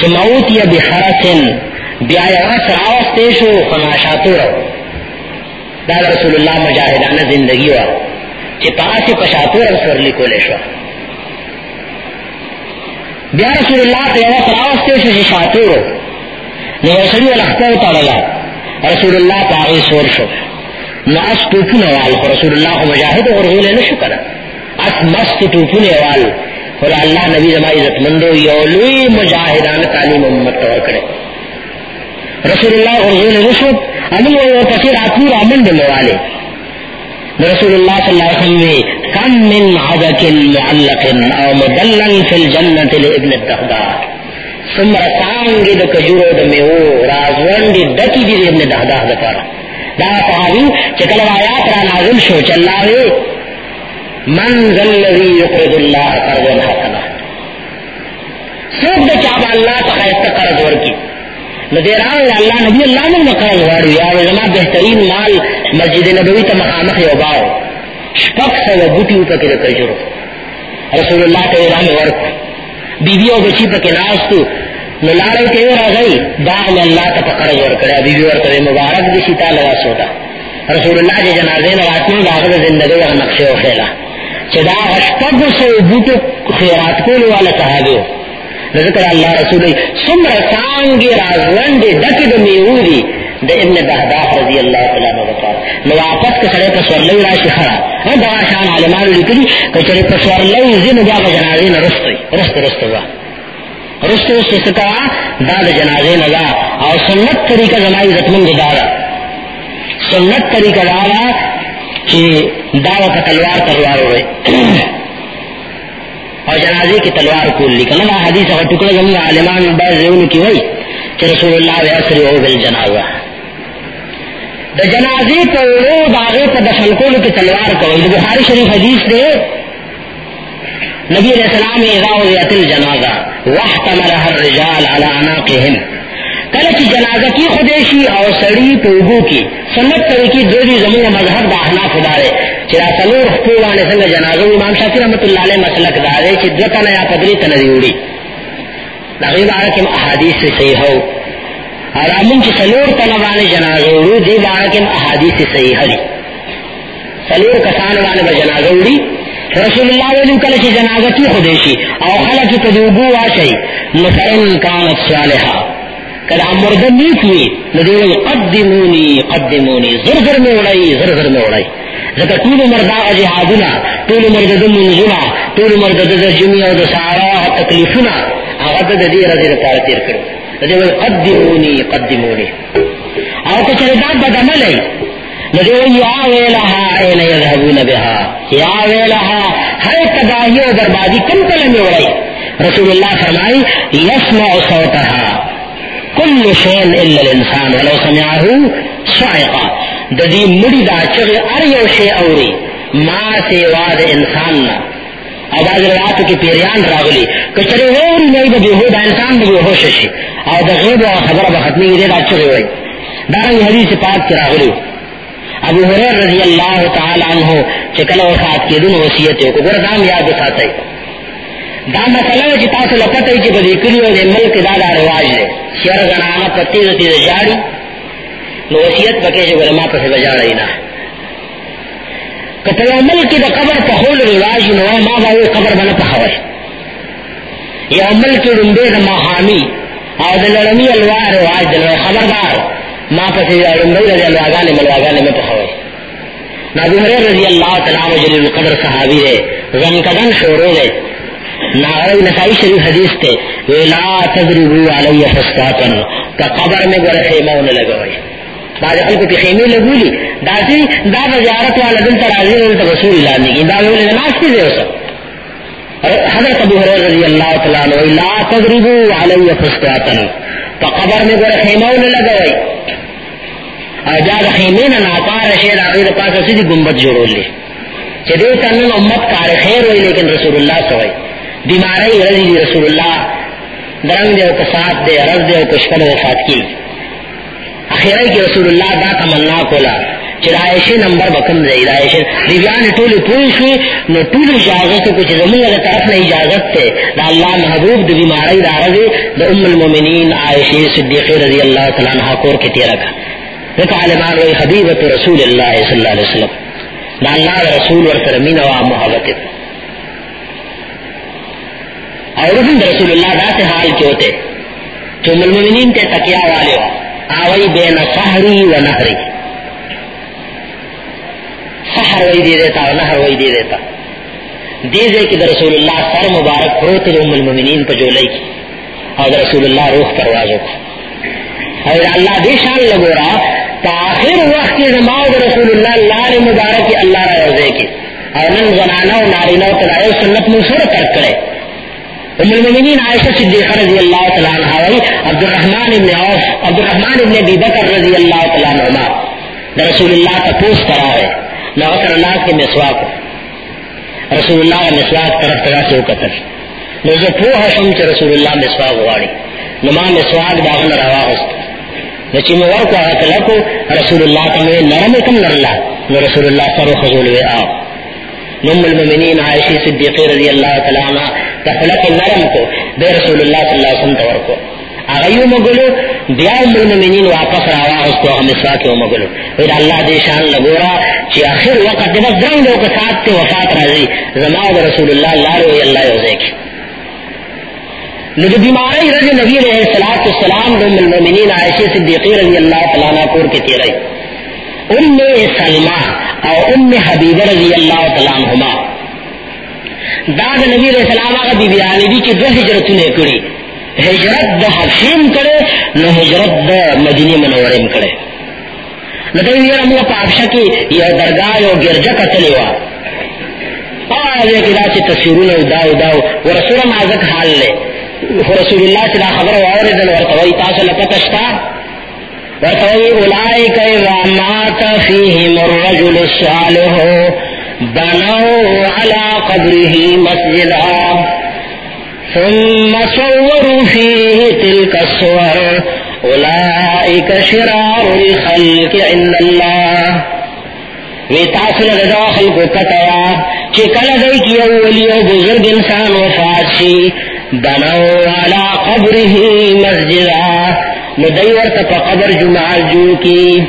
سمعوت یا بخرسن بیا سراوس یوس راوستیشو خماشاتو رو۔ دا رسول اللہ مجاہدانہ زندگی وا۔ چی پاسی پشاتو رو سورلی کولے شوا۔ بیا رسول الله ته یو راوسته شو چې شاتورو نو سړي ولخته وتاړه رسول الله پاره سور شو۔ نو اس ټوپونه وال رسول الله مجاهد ورغول نه شو کړه اس مست ټوپونه وال. ور الله نبی زما عزت مندو یو لوی مجاهدان تعلیم امت ور کړه رسول الله ورغول نه شو امن یو پسې راتلو رامن دلواله رسول الله صلی الله علیه وسلم کم من عدک معلق او مدلل فی الجنة لابن الدهدار سمر سانگی دا کجورو دا میو رازوان دی دکی دی ابن دهدار دا پارا دا صحابی چکل آیات را نازل شو چلاوے من ذل الذي يقرض الله قرضا حسنا سوک دے چاہا اللہ تخیست قرض ورکی۔ ندیران اللہ نبی اللہ نے قرض وارو یا زما بہترین مال مسجد نبوی تا مخامخ یوباو شپک سو بوٹی اوپا کے کجرو رسول اللہ تے اعلان ورک بیوی او بچی پکے ناستو نو لارے تے را گئی باغ میں اللہ تا قرض ورکڑا بیوی ورکڑے مبارک دی سیتا لگا سوتا رسول اللہ جے جنازے نواتنے باغ زندگی و نقشے و خیلہ چدا اشپگ سو بوٹو خیرات کو والا صحابیو ذکر اللہ رسول سمر سانگی رازوند ڈکی دو میوری دا ابن بہداف رضی اللہ تعالیٰ عنہ بطار نو واپس کسرے پسور لئی راشی خرا ہم دعا شان علمان لکلی کچرے پسور لئی زین جا کا جنازین رسطی رست رست وا رست رست سکا دا دا جنازین اور سنت طریقہ زمائی زتمن دا سنت طریقہ دا داو کا تلوار تلوار ہوئے اور جنازے کی تلوار کو لکھنا حدیث اور ٹکڑے جمع عالمان بعض کی ہوئی کہ رسول اللہ ویسر ہو گل جنازہ۔ دا جنازے کو رو داغے پر دفن کو کی تلوار کو بخاری شریف حدیث دے نبی علیہ السلام اذا الجنازہ واحتملها الرجال على عناقهم کله چې جنازه کی خدیشی او سړی په وګو کې سنت طریقې دوی زموږ مذهب د احناف داري چې را څلور خپل باندې څنګه جنازه امام شافعي رحمت الله علیه مسلک داري چې دته نه یا پدری ته نه وړي دغه باره کې احادیث صحیح هو اور امون چې څلور تنه باندې جنازه وړو دی باره کې احادیث صحیح هري څلور کسان باندې جنازه وړي رسول الله ویلو کله چې جنازه کی خدیشی او خلک په وګو واشي نو فإن كانت صالحه کدا مرد نیک وی ندیوی قدمونی قدمونی زر زر میں اڑائی زر زر میں اڑائی زکا طول مردا جہادنا طول مرد دمونزنا طول مرد د جمی او د سارا تکلیفنا هغه د دې رضی الله تیر کړو ندیوی قدمونی قدمونی. او که چره دا بد عمل یا ویلها این یذهبون بها یا ویلها هر تباہی و بربادی کم کلمه اڑائی رسول اللہ فرمائی، یسمع صوتها کل شین الا الانسان ولو سمعه صعقا. د دې مړي دا چې ار یو شی اوري ما سیوا د انسان نه او باز روایت کې پیریان راغلي کچره ووري نه د به د انسان به هوش شي او د غیب او خبره به ختمي دي دا چې وي دا حدیث پاک کې راغلي ابو هريره رضی الله تعالی عنہ چې کله وفات کېدون وصیت یې وکړه ګور دا یاد ساتي دا مسئلہ چې تاسو لپاره چې په دې کلیو د ملک دا دا رواج دی شر زنانه پتی دې جاړي نو وصیت پکې چې علماء په څه جاړي نه کته یو ملک د قبر په خول رواج نو ما به قبر باندې په خوي یو ملک رومبه د ماهامي او د لړمی الوار رواج دی خبردار۔ ما په څه رومبه د الواغانې ملواغانې مې په خوي نبی رضی اللہ تعالی عنہ جلیل القدر صحابی ہے غم کدن شورو ہے ناغی نسائی شریف حدیث تے ویلا تضربو علی فستاتن کا قبر میں گوڑا خیمہ انہیں لگوئی بعض خلقو کی خیمے لگولی داسی دا زیارت والا دل ترازی انتا رسول اللہ نے دا ویلی نماز کی دے ہو اسا حضرت ابو حریر رضی اللہ تعالیٰ عنہ لا تضربو علی فستاتن کا قبر میں گوڑا خیمہ انہیں لگوئی اور جا دا خیمین ناکار شیر آغیر پاس اسی دی گمبت جوڑو لی چھ دیتا انہوں امت کار خیر ہوئی، لیکن رسول اللہ سوئی بیماری رضی رسول اللہ۔ درنگ دے کسات دے رز دے کشکل وفات کی۔ اخیرائی کی رسول اللہ دا تمنا کولا۔ چرائشی نمبر بکم دے رائشی دیویان ٹولی پوری شوی نو ٹولی اجازت کچھ زمین اگر طرف نے اجازت تے۔ دا اللہ محبوب دی بیماری دا رضی دا ام المومنین عائشی صدیقی رضی اللہ تعالیٰ عنہ کور کے تیرہ کا۔ ذکا علمان وی حبیبت رسول اللہ صلی اللہ علیہ وسلم۔ دا اللہ رسول ورسرمین و آم محبت اور رسول رسول اللہ دا سے حال کے ہوتے جو المؤمنین تے تکیا والے ہو آوئی بین سحری و نہری۔ سحر وہی دے دیتا و نہر وہی دے دیتا۔ دے دے کہ رسول اللہ سر مبارک پروت ام المؤمنین پہ جو لئی کی۔ اور در رسول اللہ روح پروازوں کو اور اللہ دے شان لگو رہا تاخر وقت کے زماؤ رسول اللہ لال مبارک اللہ را روزے کی۔ اور نن زنانہ و نارینہ تلائے سنت منصور کر کرے۔ ام المؤمنین عائشہ صدیقہ رضی اللہ تعالیٰ عنہ وی عبد الرحمن ابن عوف عبد الرحمن ابن ابی بکر رضی اللہ تعالیٰ عنہ رسول اللہ کا پوس کرا ہے۔ نہ اللہ کے مسواک رسول اللہ مسواک طرف طرح سے قطر نو زه په هشم چې رسول الله مسواک غواړي نو ما مسواک دا غن راوست نو چې مو ورکو هغه کلکو رسول الله ته نرم کم نرلا نو رسول الله سره خزول وی آ ام المؤمنین عائشہ صدیقہ رضی اللہ تعالی عنہ تفلق نرم کو، بے رسول اللہ صلی اللہ علیہ وسلم تور کو۔ اغیو مگلو بیا ام المؤمنین واپس راوا اس کو ہم مسواک و مگلو وی اللہ دے شان لگورا چی آخر وقت دے بس درنگ لوگ ساتھ تے وفات رازی. زمان رسول اللہ اللہ رو اللہ یوزے کی نو بیماری رضی نبی علیہ السلام السلام ام المؤمنین عائشہ صدیقی رضی اللہ تعالیٰ پور کے تیرے. ام سلمہ او ام حبیب رضی اللہ تعالیٰ عنہما. داد نبی علیہ السلام آگا بی بیانی دی چی دو حجرت نے کری. حجرت دا حفیم کرے نو حجرت دا مدینی منورم کرے۔ نو تو یہ رمو پاکشا کی یہ درگاہ، یو گرجہ کتلی وا۔ آئے کہ دا چی تصویرون او داو داو ورسول نازک حال لے۔ رسول اللہ سے خبر واردن ورتوی تاسو لپتشتا ورتوی اولائک اذا فیہم الرجل الصالح بنوا على قبره مسجدا ثم صوروا فيه تلك الصور. اولئك شرار الخلق عند الله. وی تاسو له داخل کو کتیا چې کله دوی کی اولی او بزرگ انسان وفات شي بنو علا قبره مسجدا. ندیور تا قبر جمعہ جو کی.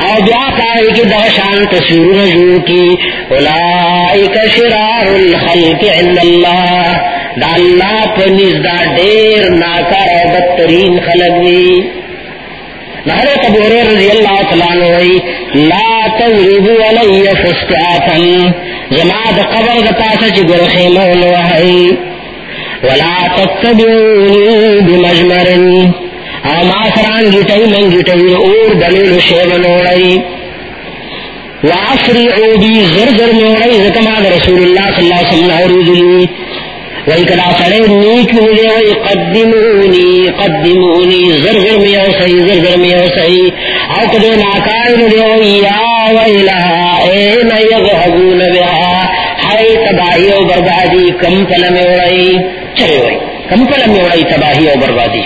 او بیا پائی کی دغشان تصویر جو کی۔ اولائک شرار الخلق عند اللہ۔ دا اللہ پنیز دا دیر ناکار و بدترین خلق وی حضرت ابو هريره رضی اللہ تعالی عنہ لا تضربوا علی فستعاتا زما د قبر د پاسه چې ګرخه مول ولا تتبعوني بمجمر او ما سران گیٹئی من گیٹئی اور دلیل شیب نوڑئی واسرعو بی زرزر نوڑئی زکما رسول اللہ صلی اللہ علیہ وسلم عروض لی وی کلا سڑے، نیک ملے وی قدمونی قدمونی. زرزر میں او سہی زرزر میں او سہی. او کدو ناکار ملے وی یا ویلہا این یغہبون بہا. ہائی تباہی و بربادی، کم پلم اوڑئی چرے ہوئی کم پلم اوڑئی تباہی و بربادی.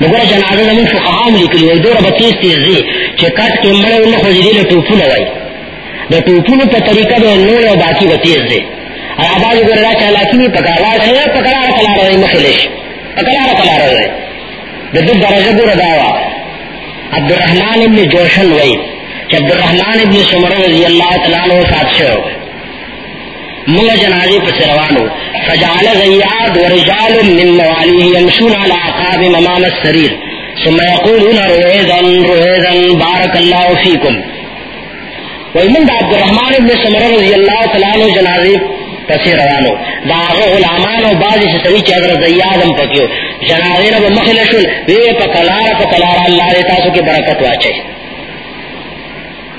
نگر جنازہ زمین فقہام لکلی وی دور بتیز تیز دی چه کٹ کے مڑے انہوں خوزی دی ٹوپو نوائی دا ٹوپو پا طریقہ دا نور و باقی بتیز دی اور آباز اگر را چالا کی پکارا رہے پکڑا رکھلا رہے مخلش پکڑا رکھلا رہے دا دو درجہ گو رداوا عبد الرحمن ابن جوشن وی چه عبد الرحمن ابن سمر رضی اللہ تعالیٰ عنہ ساتھ سے ہوگا منگا جنازے پر سروانو فجعل غیاد ورجال من موالی یمشون على عقاب ممام السریر. ثم يقولون رویزا رویزا بارک اللہ فیکم. ویمن دا عبد الرحمن ابن سمر رضی اللہ تعالیٰ عنہ جنازے پسی روانو. دا آغا غلامان و بازی سے سوی چیز چیدر زیادم پکیو. جنازے رب مخلشل وی پکلارا پکلارا اللہ دیتا کی برکت واچے.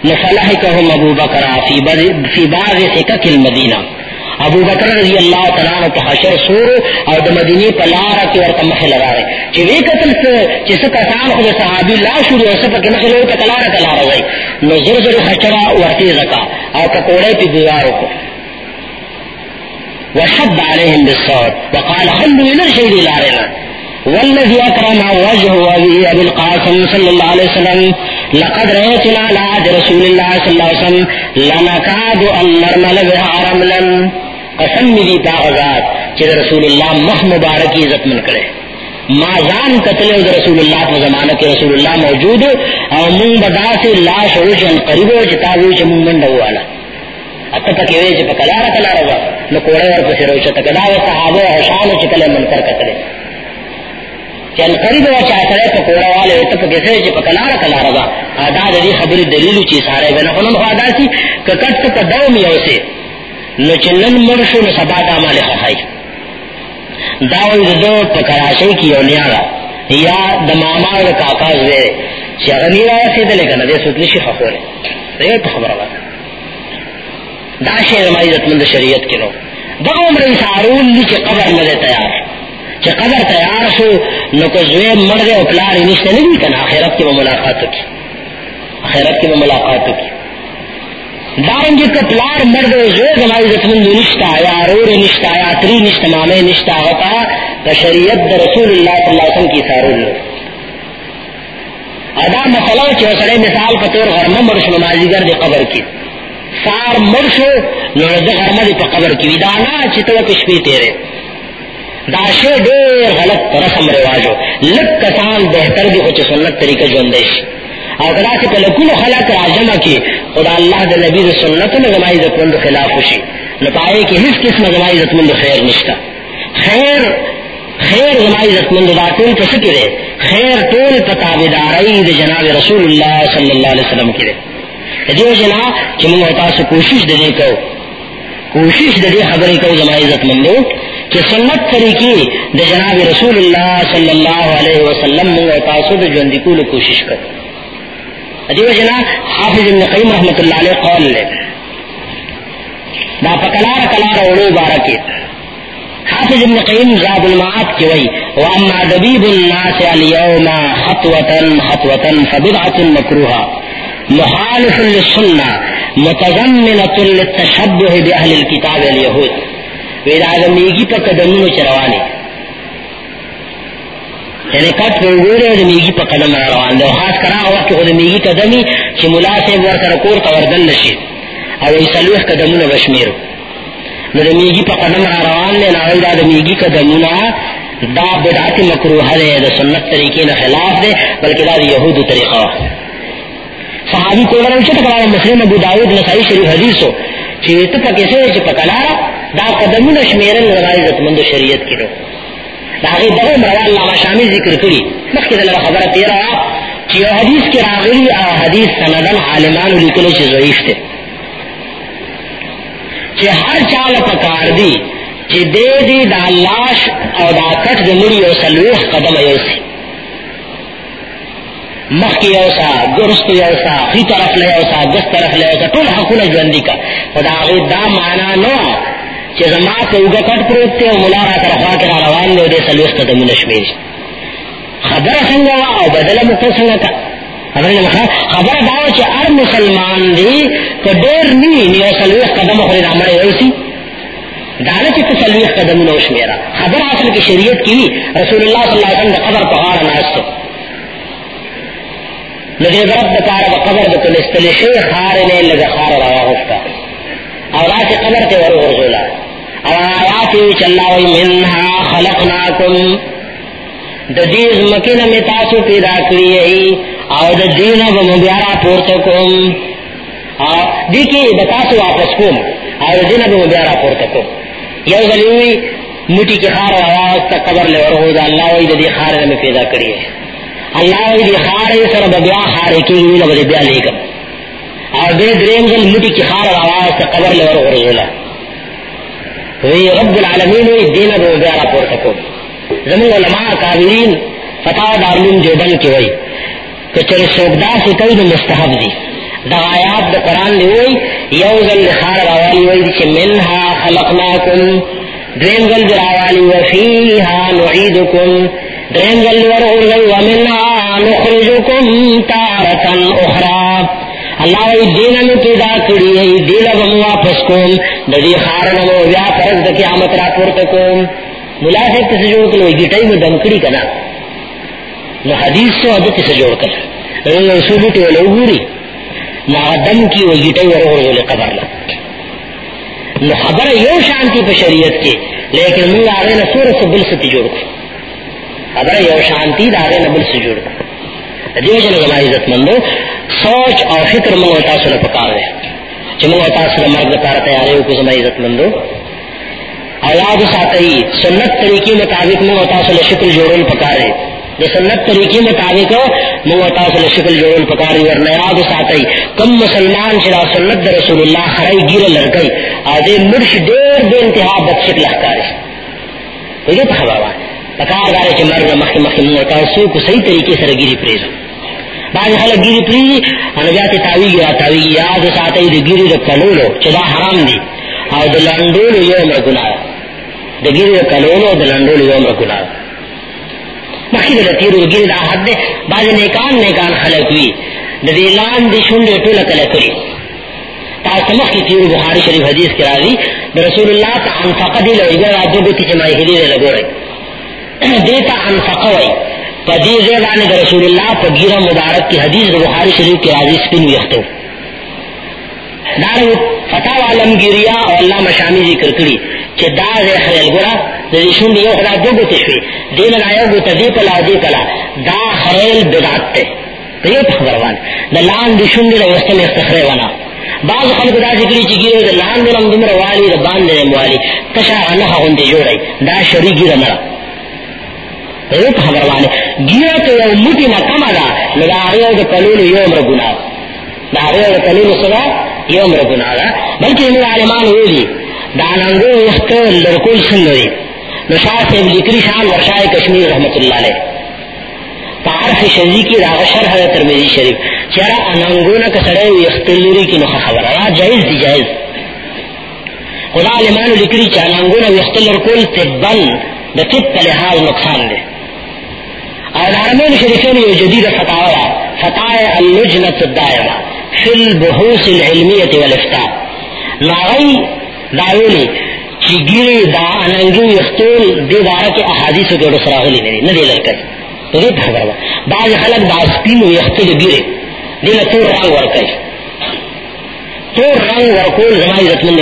نفلحکہم ابو بکرہ فی باغ سکک المدینہ. ابو بکر رضی اللہ تعالیٰ عنہ حشر سورو اور د مدینی په لار کې ورته مخ لگاوي چې وی قتل چې څه کسان خو صحابي لا شروع اوسه په مخ له ته کلار کلار وای نو زر زر حشرا ورته زکا او پکوړې په دیوارو کو. وشد عليهم بالصوت وقال خلوا الى الشيء لارنا والذي اكرم وجهه ابي ابي القاسم صلى الله عليه وسلم، لقد رأيتنا على عهد رسول الله صلى الله عليه وسلم، لنكاد ان نرمل بها رملا. قسم ملی پاغذات چیز رسول اللہ مخ مبارکی عزت من کرے. ما جان قتل او رسول اللہ کو زمانہ کے رسول اللہ موجود اور من بدا سے لاش ہو قریب ہو، جتا ہوئی چ من منڈ والا اتہ تک یہ چ پکلا کلا رہا نو کوڑے اور پسے رو چ تکلا و صحابہ شان چ کلے من کر قتل چل قریب ہو چاہتا ہے پکوڑا والے تو کسے چ جی پکلا کلا رہا ادا دی خبر دلیل چی سارے بنا انہوں نے ادا سی کہ کٹ تک دو میو سے نو چنن مرشو نو سبا دا مال خخای داوی دو پا کراچی کی یو نیارا یا دا ماما دا کاکا زویر چی اغنی را سیدلے کنا دے سوتلی شی خخورے دیگر پا خبر آگا دا شیر ما عزت مند شریعت کنو دا عمر سارون لی چی قبر مدے تیار۔ چی قبر تیار شو، نو کو زویر مرد او پلاری نشتے نگی کنا آخرت کی ملاقاتو کی. آخرت کی وہ ملاقات کی. دارنگی کپلار مرد جو زمائی عزت مند نشتا، یا رور نشتا، یا تری نشتا مامے نشتا ہوتا بشریت دا رسول اللہ صلی اللہ علیہ وسلم کی سارول ادا مسئلہ چو سڑے مثال پتور غرمہ مرش نمازیگر دی قبر کی. سار مرشو نرد غرمہ دی پا قبر کی. دانا چتو کشپی تیرے. داشے دیر غلط رسم رواجو لک کسان بہتر دی خوچ سنت طریقہ جو اندیش۔ اور کدا سے پہلے کل خلق راجمہ کی۔ خدا اللہ دے نبی دے سنت میں گمائی عزت مند خلاف خوشی۔ نپائے کہ ہس قسم گمائی عزت مند خیر نشتا۔ خیر خیر گمائی عزت مند دا داتون تو سکرے خیر طول پتابدارائی دے جناب رسول اللہ صلی اللہ علیہ وسلم کرے دیو جنا کہ من ہوتا کوشش دے کو کوشش دے خبریں کو زمائی عزت مندو کہ سنت طریقی دے جناب رسول اللہ صلی اللہ علیہ وسلم من تاسو دے جوندی کو کوشش کر دیو جنا حافظ ابن قیم رحمۃ اللہ علیہ قول لے۔ دا پکلار کلار اولو بارکی۔ حافظ ابن قیم زاد المعاد کی وی واما دبیب الناس اليوم خطوتا خطوتا فبدعة مکروها محالف للسنة متضمنة للتشبه بأهل الكتاب اليهود ویدا دا میگی پا قدمونو چروانی یعنی کٹ پہ گورے دا میگی پا قدم روان دے خاص کرا وقت خود میگی قدمی چی ملا سے ور سر کور تا وردن نشی او ای سلوح قدمونو بشمیرو۔ نو دا میگی پا قدم روان دے ناوی دا دا میگی قدمونو دا بدعت مکروح دے، دا سنت طریقے نا خلاف دے، بلکہ دا یہود طریقہ۔ صحابی کو اگر اوچھتا کرا مسلم ابو داود نسائی شریف حدیثو چی تو پا کسے چی پا کلارا؟ دا قدمون شمیرن روائی عزت مند شریعت کی رو دا غی بغم روا اللہ ما شامل ذکر کری. مخی دل خبر تیرا چی او حدیث کی راغلی او حدیث سندن عالمان لکلو چی ضعیف تے. چی ہر چال پکار دی، چی دے دی دا لاش او دا کٹ دی مری او سلویخ قدم ایوسی. مخ کی اوسا گرست اوسا خی طرف لے اوسا گس طرف لے اوسا طول حقون جوندی کا۔ خدا غی، دا مانا نو چی زما پہ اوگا کٹ پروت تے و ملا را طرفا کرا روان دے دے سلویخ قدم نشمیر خبر سنگا او بدل مکر سنگا کا خبر داو چی ار مسلمان دی کہ دیر نی نیو سلویخ قدم خوری رامڑے ویسی دانا چی تسلویخ قدم نوشمیرا خبر حاصل کی شریعت کی رسول اللہ صلی اللہ علیہ وسلم قبر پہار ناستو لگے رب دکار با قبر دکل استلی شی خار نے لگا خار روا ہفتا اور آتی قبر تے ورو رسولا اور آیاتی چلا وی منہا خلقناکم دا دیز مکین میں تاسو پیدا کری ای اور دا دین با مبیارا پورتکم دیکی بتاسو واپس کم۔ اور دین با مبیارا پورتکم یو ذلیوی مٹی کی خار روا ہفتا قبر لے ورو دا اللہ وی دا دی خار میں پیدا کری ہے اللہ دی خارے سر بیا خارے کی گئی لبے بیا لے کر اور دے دریم گل مٹی کی خار آواز سے قبر لے اور رسولا وی رب العالمین وی دین ابو بیا را پور سکو زمین علماء کابرین فتح دارلوم جو بن کے وی کہ چل سوکدا سے کئی دو مستحب دی۔ دا آیات دا قرآن دی وی یو گل خار آوالی وی دی چھ منہا خلقناکم۔ دریم گل در آوالی وفیہا نعیدکم۔ درین گل ورغور گئی ومنها نخرجکم تارتن اخرى. اللہ وی دینا میں پیدا کری ہے دینا بم واپس کوم. ددی خارن مو بیا فرض د قیامت را پورته کوم. ملازم ته جوړ کړو گیټای مو دم کړی کنا. نو حدیث سو عادت سے جوړ کړ نو رسول ته له وګوري نو دم کی و گیټای ورغور له قبر لا نو خبر یو شانتی په شریعت کې لیکن موږ هغه نه سورۃ بل ست جوړ خبر یو شانتی دارے نبل سے جڑ جی دیو جن زما عزت مندو، سوچ اور فکر منگو تاثر پکار ہے چمنگو تاثر مرد پار تیارے کو زما عزت مندو۔ اولاد ساتھی سنت طریقے مطابق منگو تاثر شکل جوڑن پکارے جو سنت طریقے مطابق منگو تاثر شکل جوڑن پکاری اور نیاد ساتھی کم مسلمان چرا سنت رسول اللہ خرائی گیر لڑکئی آدھے مرش دیر بے انتہا بد شکل احکاری یہ خبر ہے۔ پکار دارے چھ مرد مخی مخی موتا سو کو صحیح طریقے سے گیری پریزو بعض خلق گیری پریزی انو بیاتی تاویگی را تاویگی یاد ساتی دی گیری دا کلولو چھ دا حرام دی۔ او دا لندولو یو امر گناہ دا گیری دا کلولو دا لندولو یو امر گناہ مخی دا تیرو گیری دا حد دے۔ بعض نیکان نیکان خلق وی د دې لاندې شونډې ټوله کله کړی تاسو مخ کې تیر بخاری شریف حدیث کې راځي د رسول الله ته انفقه دی لوي دا د دې چې ما یې دې لګوري دې ته انفقه رسول الله په ګیره مبارک کې حدیث د بخاری شریف کې راځي سپین ویختو. دارو فتاوا علمگیریا او الله مشامی ذکر کړی چې دا زه خیال ګره د دې شونډې یو خدای دوه تشوي دین نه یو ګوت دی په دی کلا دا خیال بدعت ته په خبر وانه د لان د شونډې د وسته استخره ونه بعض خلق دا ذکری چې ګیره د لان د لم دمر والی د باندې موالی. تشا نه غوندې جوړي دا شریګی نه په خبر وانه ګیره ته یو موټی نه کما ده نو دا هغه د کلول یو عمر ګناه دا هغه د کلول سره یو عمر ګناه ده بلکې موږ عالمان ویلي دا ننګو وخت لرکول څنګه دي نو شاه صاحب شان ورشای کشمیر رحمت الله علیه پارف شزی کی راغ شرح ہے ترمیزی شریف چرا اننگونا کسڑے ویختلوری کی نخ خبر را جائز دی جائز خدا علمان لکری چا اننگونا ویختلور کل تبن دا طب کا لحاظ نقصان دے اور حرمین شریفین یو جدید فتاوہ فتاوہ اللجنت الدائرہ، فی البحوث العلمیت والافتاء. ناغی داولی چی گیری دا اننگو ویختول دی بارا کے احادیث کے رسراغ لی نری ندی لرکت تو دې خبره ده بعض خلک دا سپین ویختې د ګیره دې له رنگ ورکړي تور رنگ ورکول زما عزت مند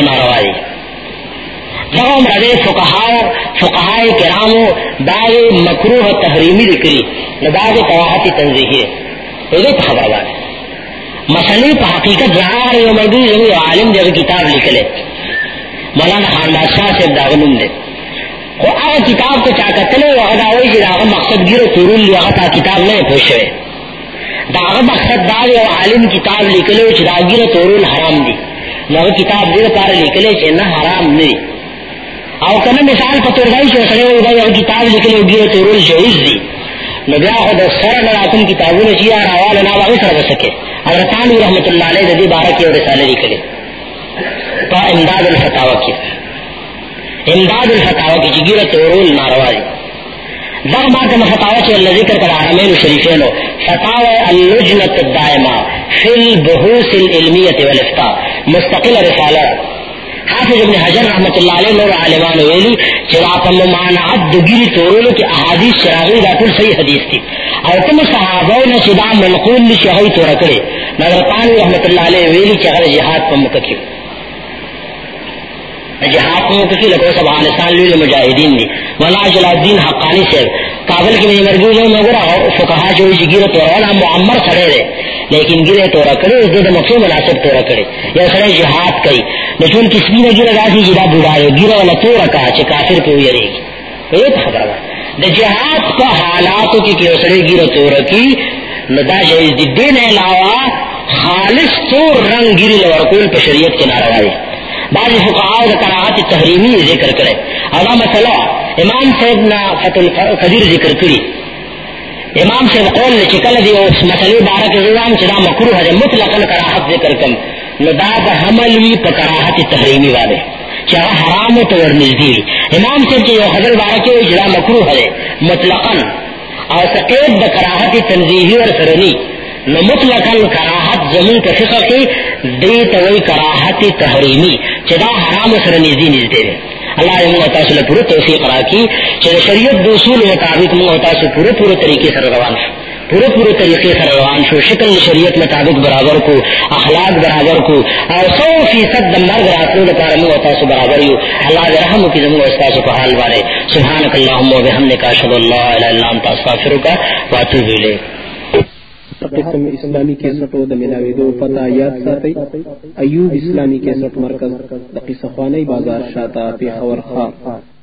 ناروا دي دغه عمر دې فقها فقهای کرامو دا مکروه تحریمی لیکلي نو دا د قواعد تنزیهی تو دې مسئلے په حقیقت ظاهر یو مرګي یو عالم دغه کتاب لیکلی مولانا خان بادشاہ سے داغنم دے۔ خو هغه کتاب ته چا کتلې او هغه وایي چې هغه مقصد ګیرو تورول دی هغه تا کتاب نه پوښوي دا هغه مقصد دا دی عالم کتاب لیکلو چې دا ګیرو تورول حرام دي نو هغه کتاب دې لپاره لیکلې چې نه حرام نه دي او کنه مثال په تور دی چې سره وایي دا یو کتاب لیکلو ګیرو تورول جایز دي نو بیا خو د سره نه کوم کتابونه چې راواله، نه واغې سره وسکه حضرت علی رحمت الله علیه د دې بارے کې رساله لیکلې. په امداد الفتاوا کې. امداد الفتاوہ کی جگیر تورول ناروائی ذر ما کم فتاوہ چی اللہ ذکر کر عرمین شریفین فتاوہ اللجنت الدائمہ فی البحوث العلمیت والفتاء مستقل رسالہ حافظ ابن حجر رحمت اللہ علیہ نور عالمان ویلی چرا پم مانعت دگیری تورولو کی احادیث شراغی دا کل صحیح حدیث تھی۔ اور تم صحابہ نے صدا منقول لی شہوی تو رکڑے نظر رحمت اللہ علیہ ویلی چغر جہاد پم مککیو جہاد کو کسی لگو سب افغانستان لوی مجاہدین دی۔ مولانا جلال الدین حقانی سے کابل کی میں مرگی جو مگر فقہا جو اس گیرے تو معمر کھڑے رہے۔ لیکن گرے تو رکھڑے اس دے مقصود مناسب تو رکھڑے یا سڑے جہاد کئی۔ لیکن کس بھی نے گرا سی جدا بڑھا ہے گرا والا تو رکھا چھ کافر پہ ہوئی رہے گی ایک خبر دا جہاد کا حالاتوں کی کہ اسڑے گرا تو رکھی ندا جائز دی دین علاوہ خالص تو رنگ گری لورکول پہ شریعت کے ناروائی بعض فقہاء دا کراہت تحریمی ذکر کرے۔ ادا مسئلہ، امام صاحب نا فتح القدیر ذکر کری۔ امام صاحب قول نے چکل دی اس مسئلے بارک زوان چدا مکروہ ہے مطلقا کراہت ذکر کم۔ ندا دا حمل وی پا کراہت تحریمی والے۔ چاہا حرام تو ورنزدی امام سے صاحب کی حضر بارک جدا مکروہ ہے مطلقا۔ اور سقید دا کراہت تنزیحی اور سرنی۔ نو مطلقا کراہت زمین کا فقہ کی دی توئی کراہت تحریمی۔ چدا حرام سر نزدی نزدے دے اللہ نے منگا تاسو پورے توفیق را کی شریعت دو اصول مطابق منگا تاسو پورے پورے طریقے سر روان شو پورے پورے طریقے سے روان شو شکل شریعت مطابق برابر کو، اخلاق برابر کو، اور سو فیصد دمدار براتوں کا کارم ہوتا سو برابر یو اللہ رحم کی زمین استاذ کو حال بارے سبحانک اللہم و بحمدک اشهد ان لا الہ الا انت، استغفرک واتوب الیک۔ قسم اسلامی کیسٹو د ملاویدو پتا یاد ساتي ایوب اسلامی کیسٹ مرکز د قصه خوانی بازار شاته په خور خاص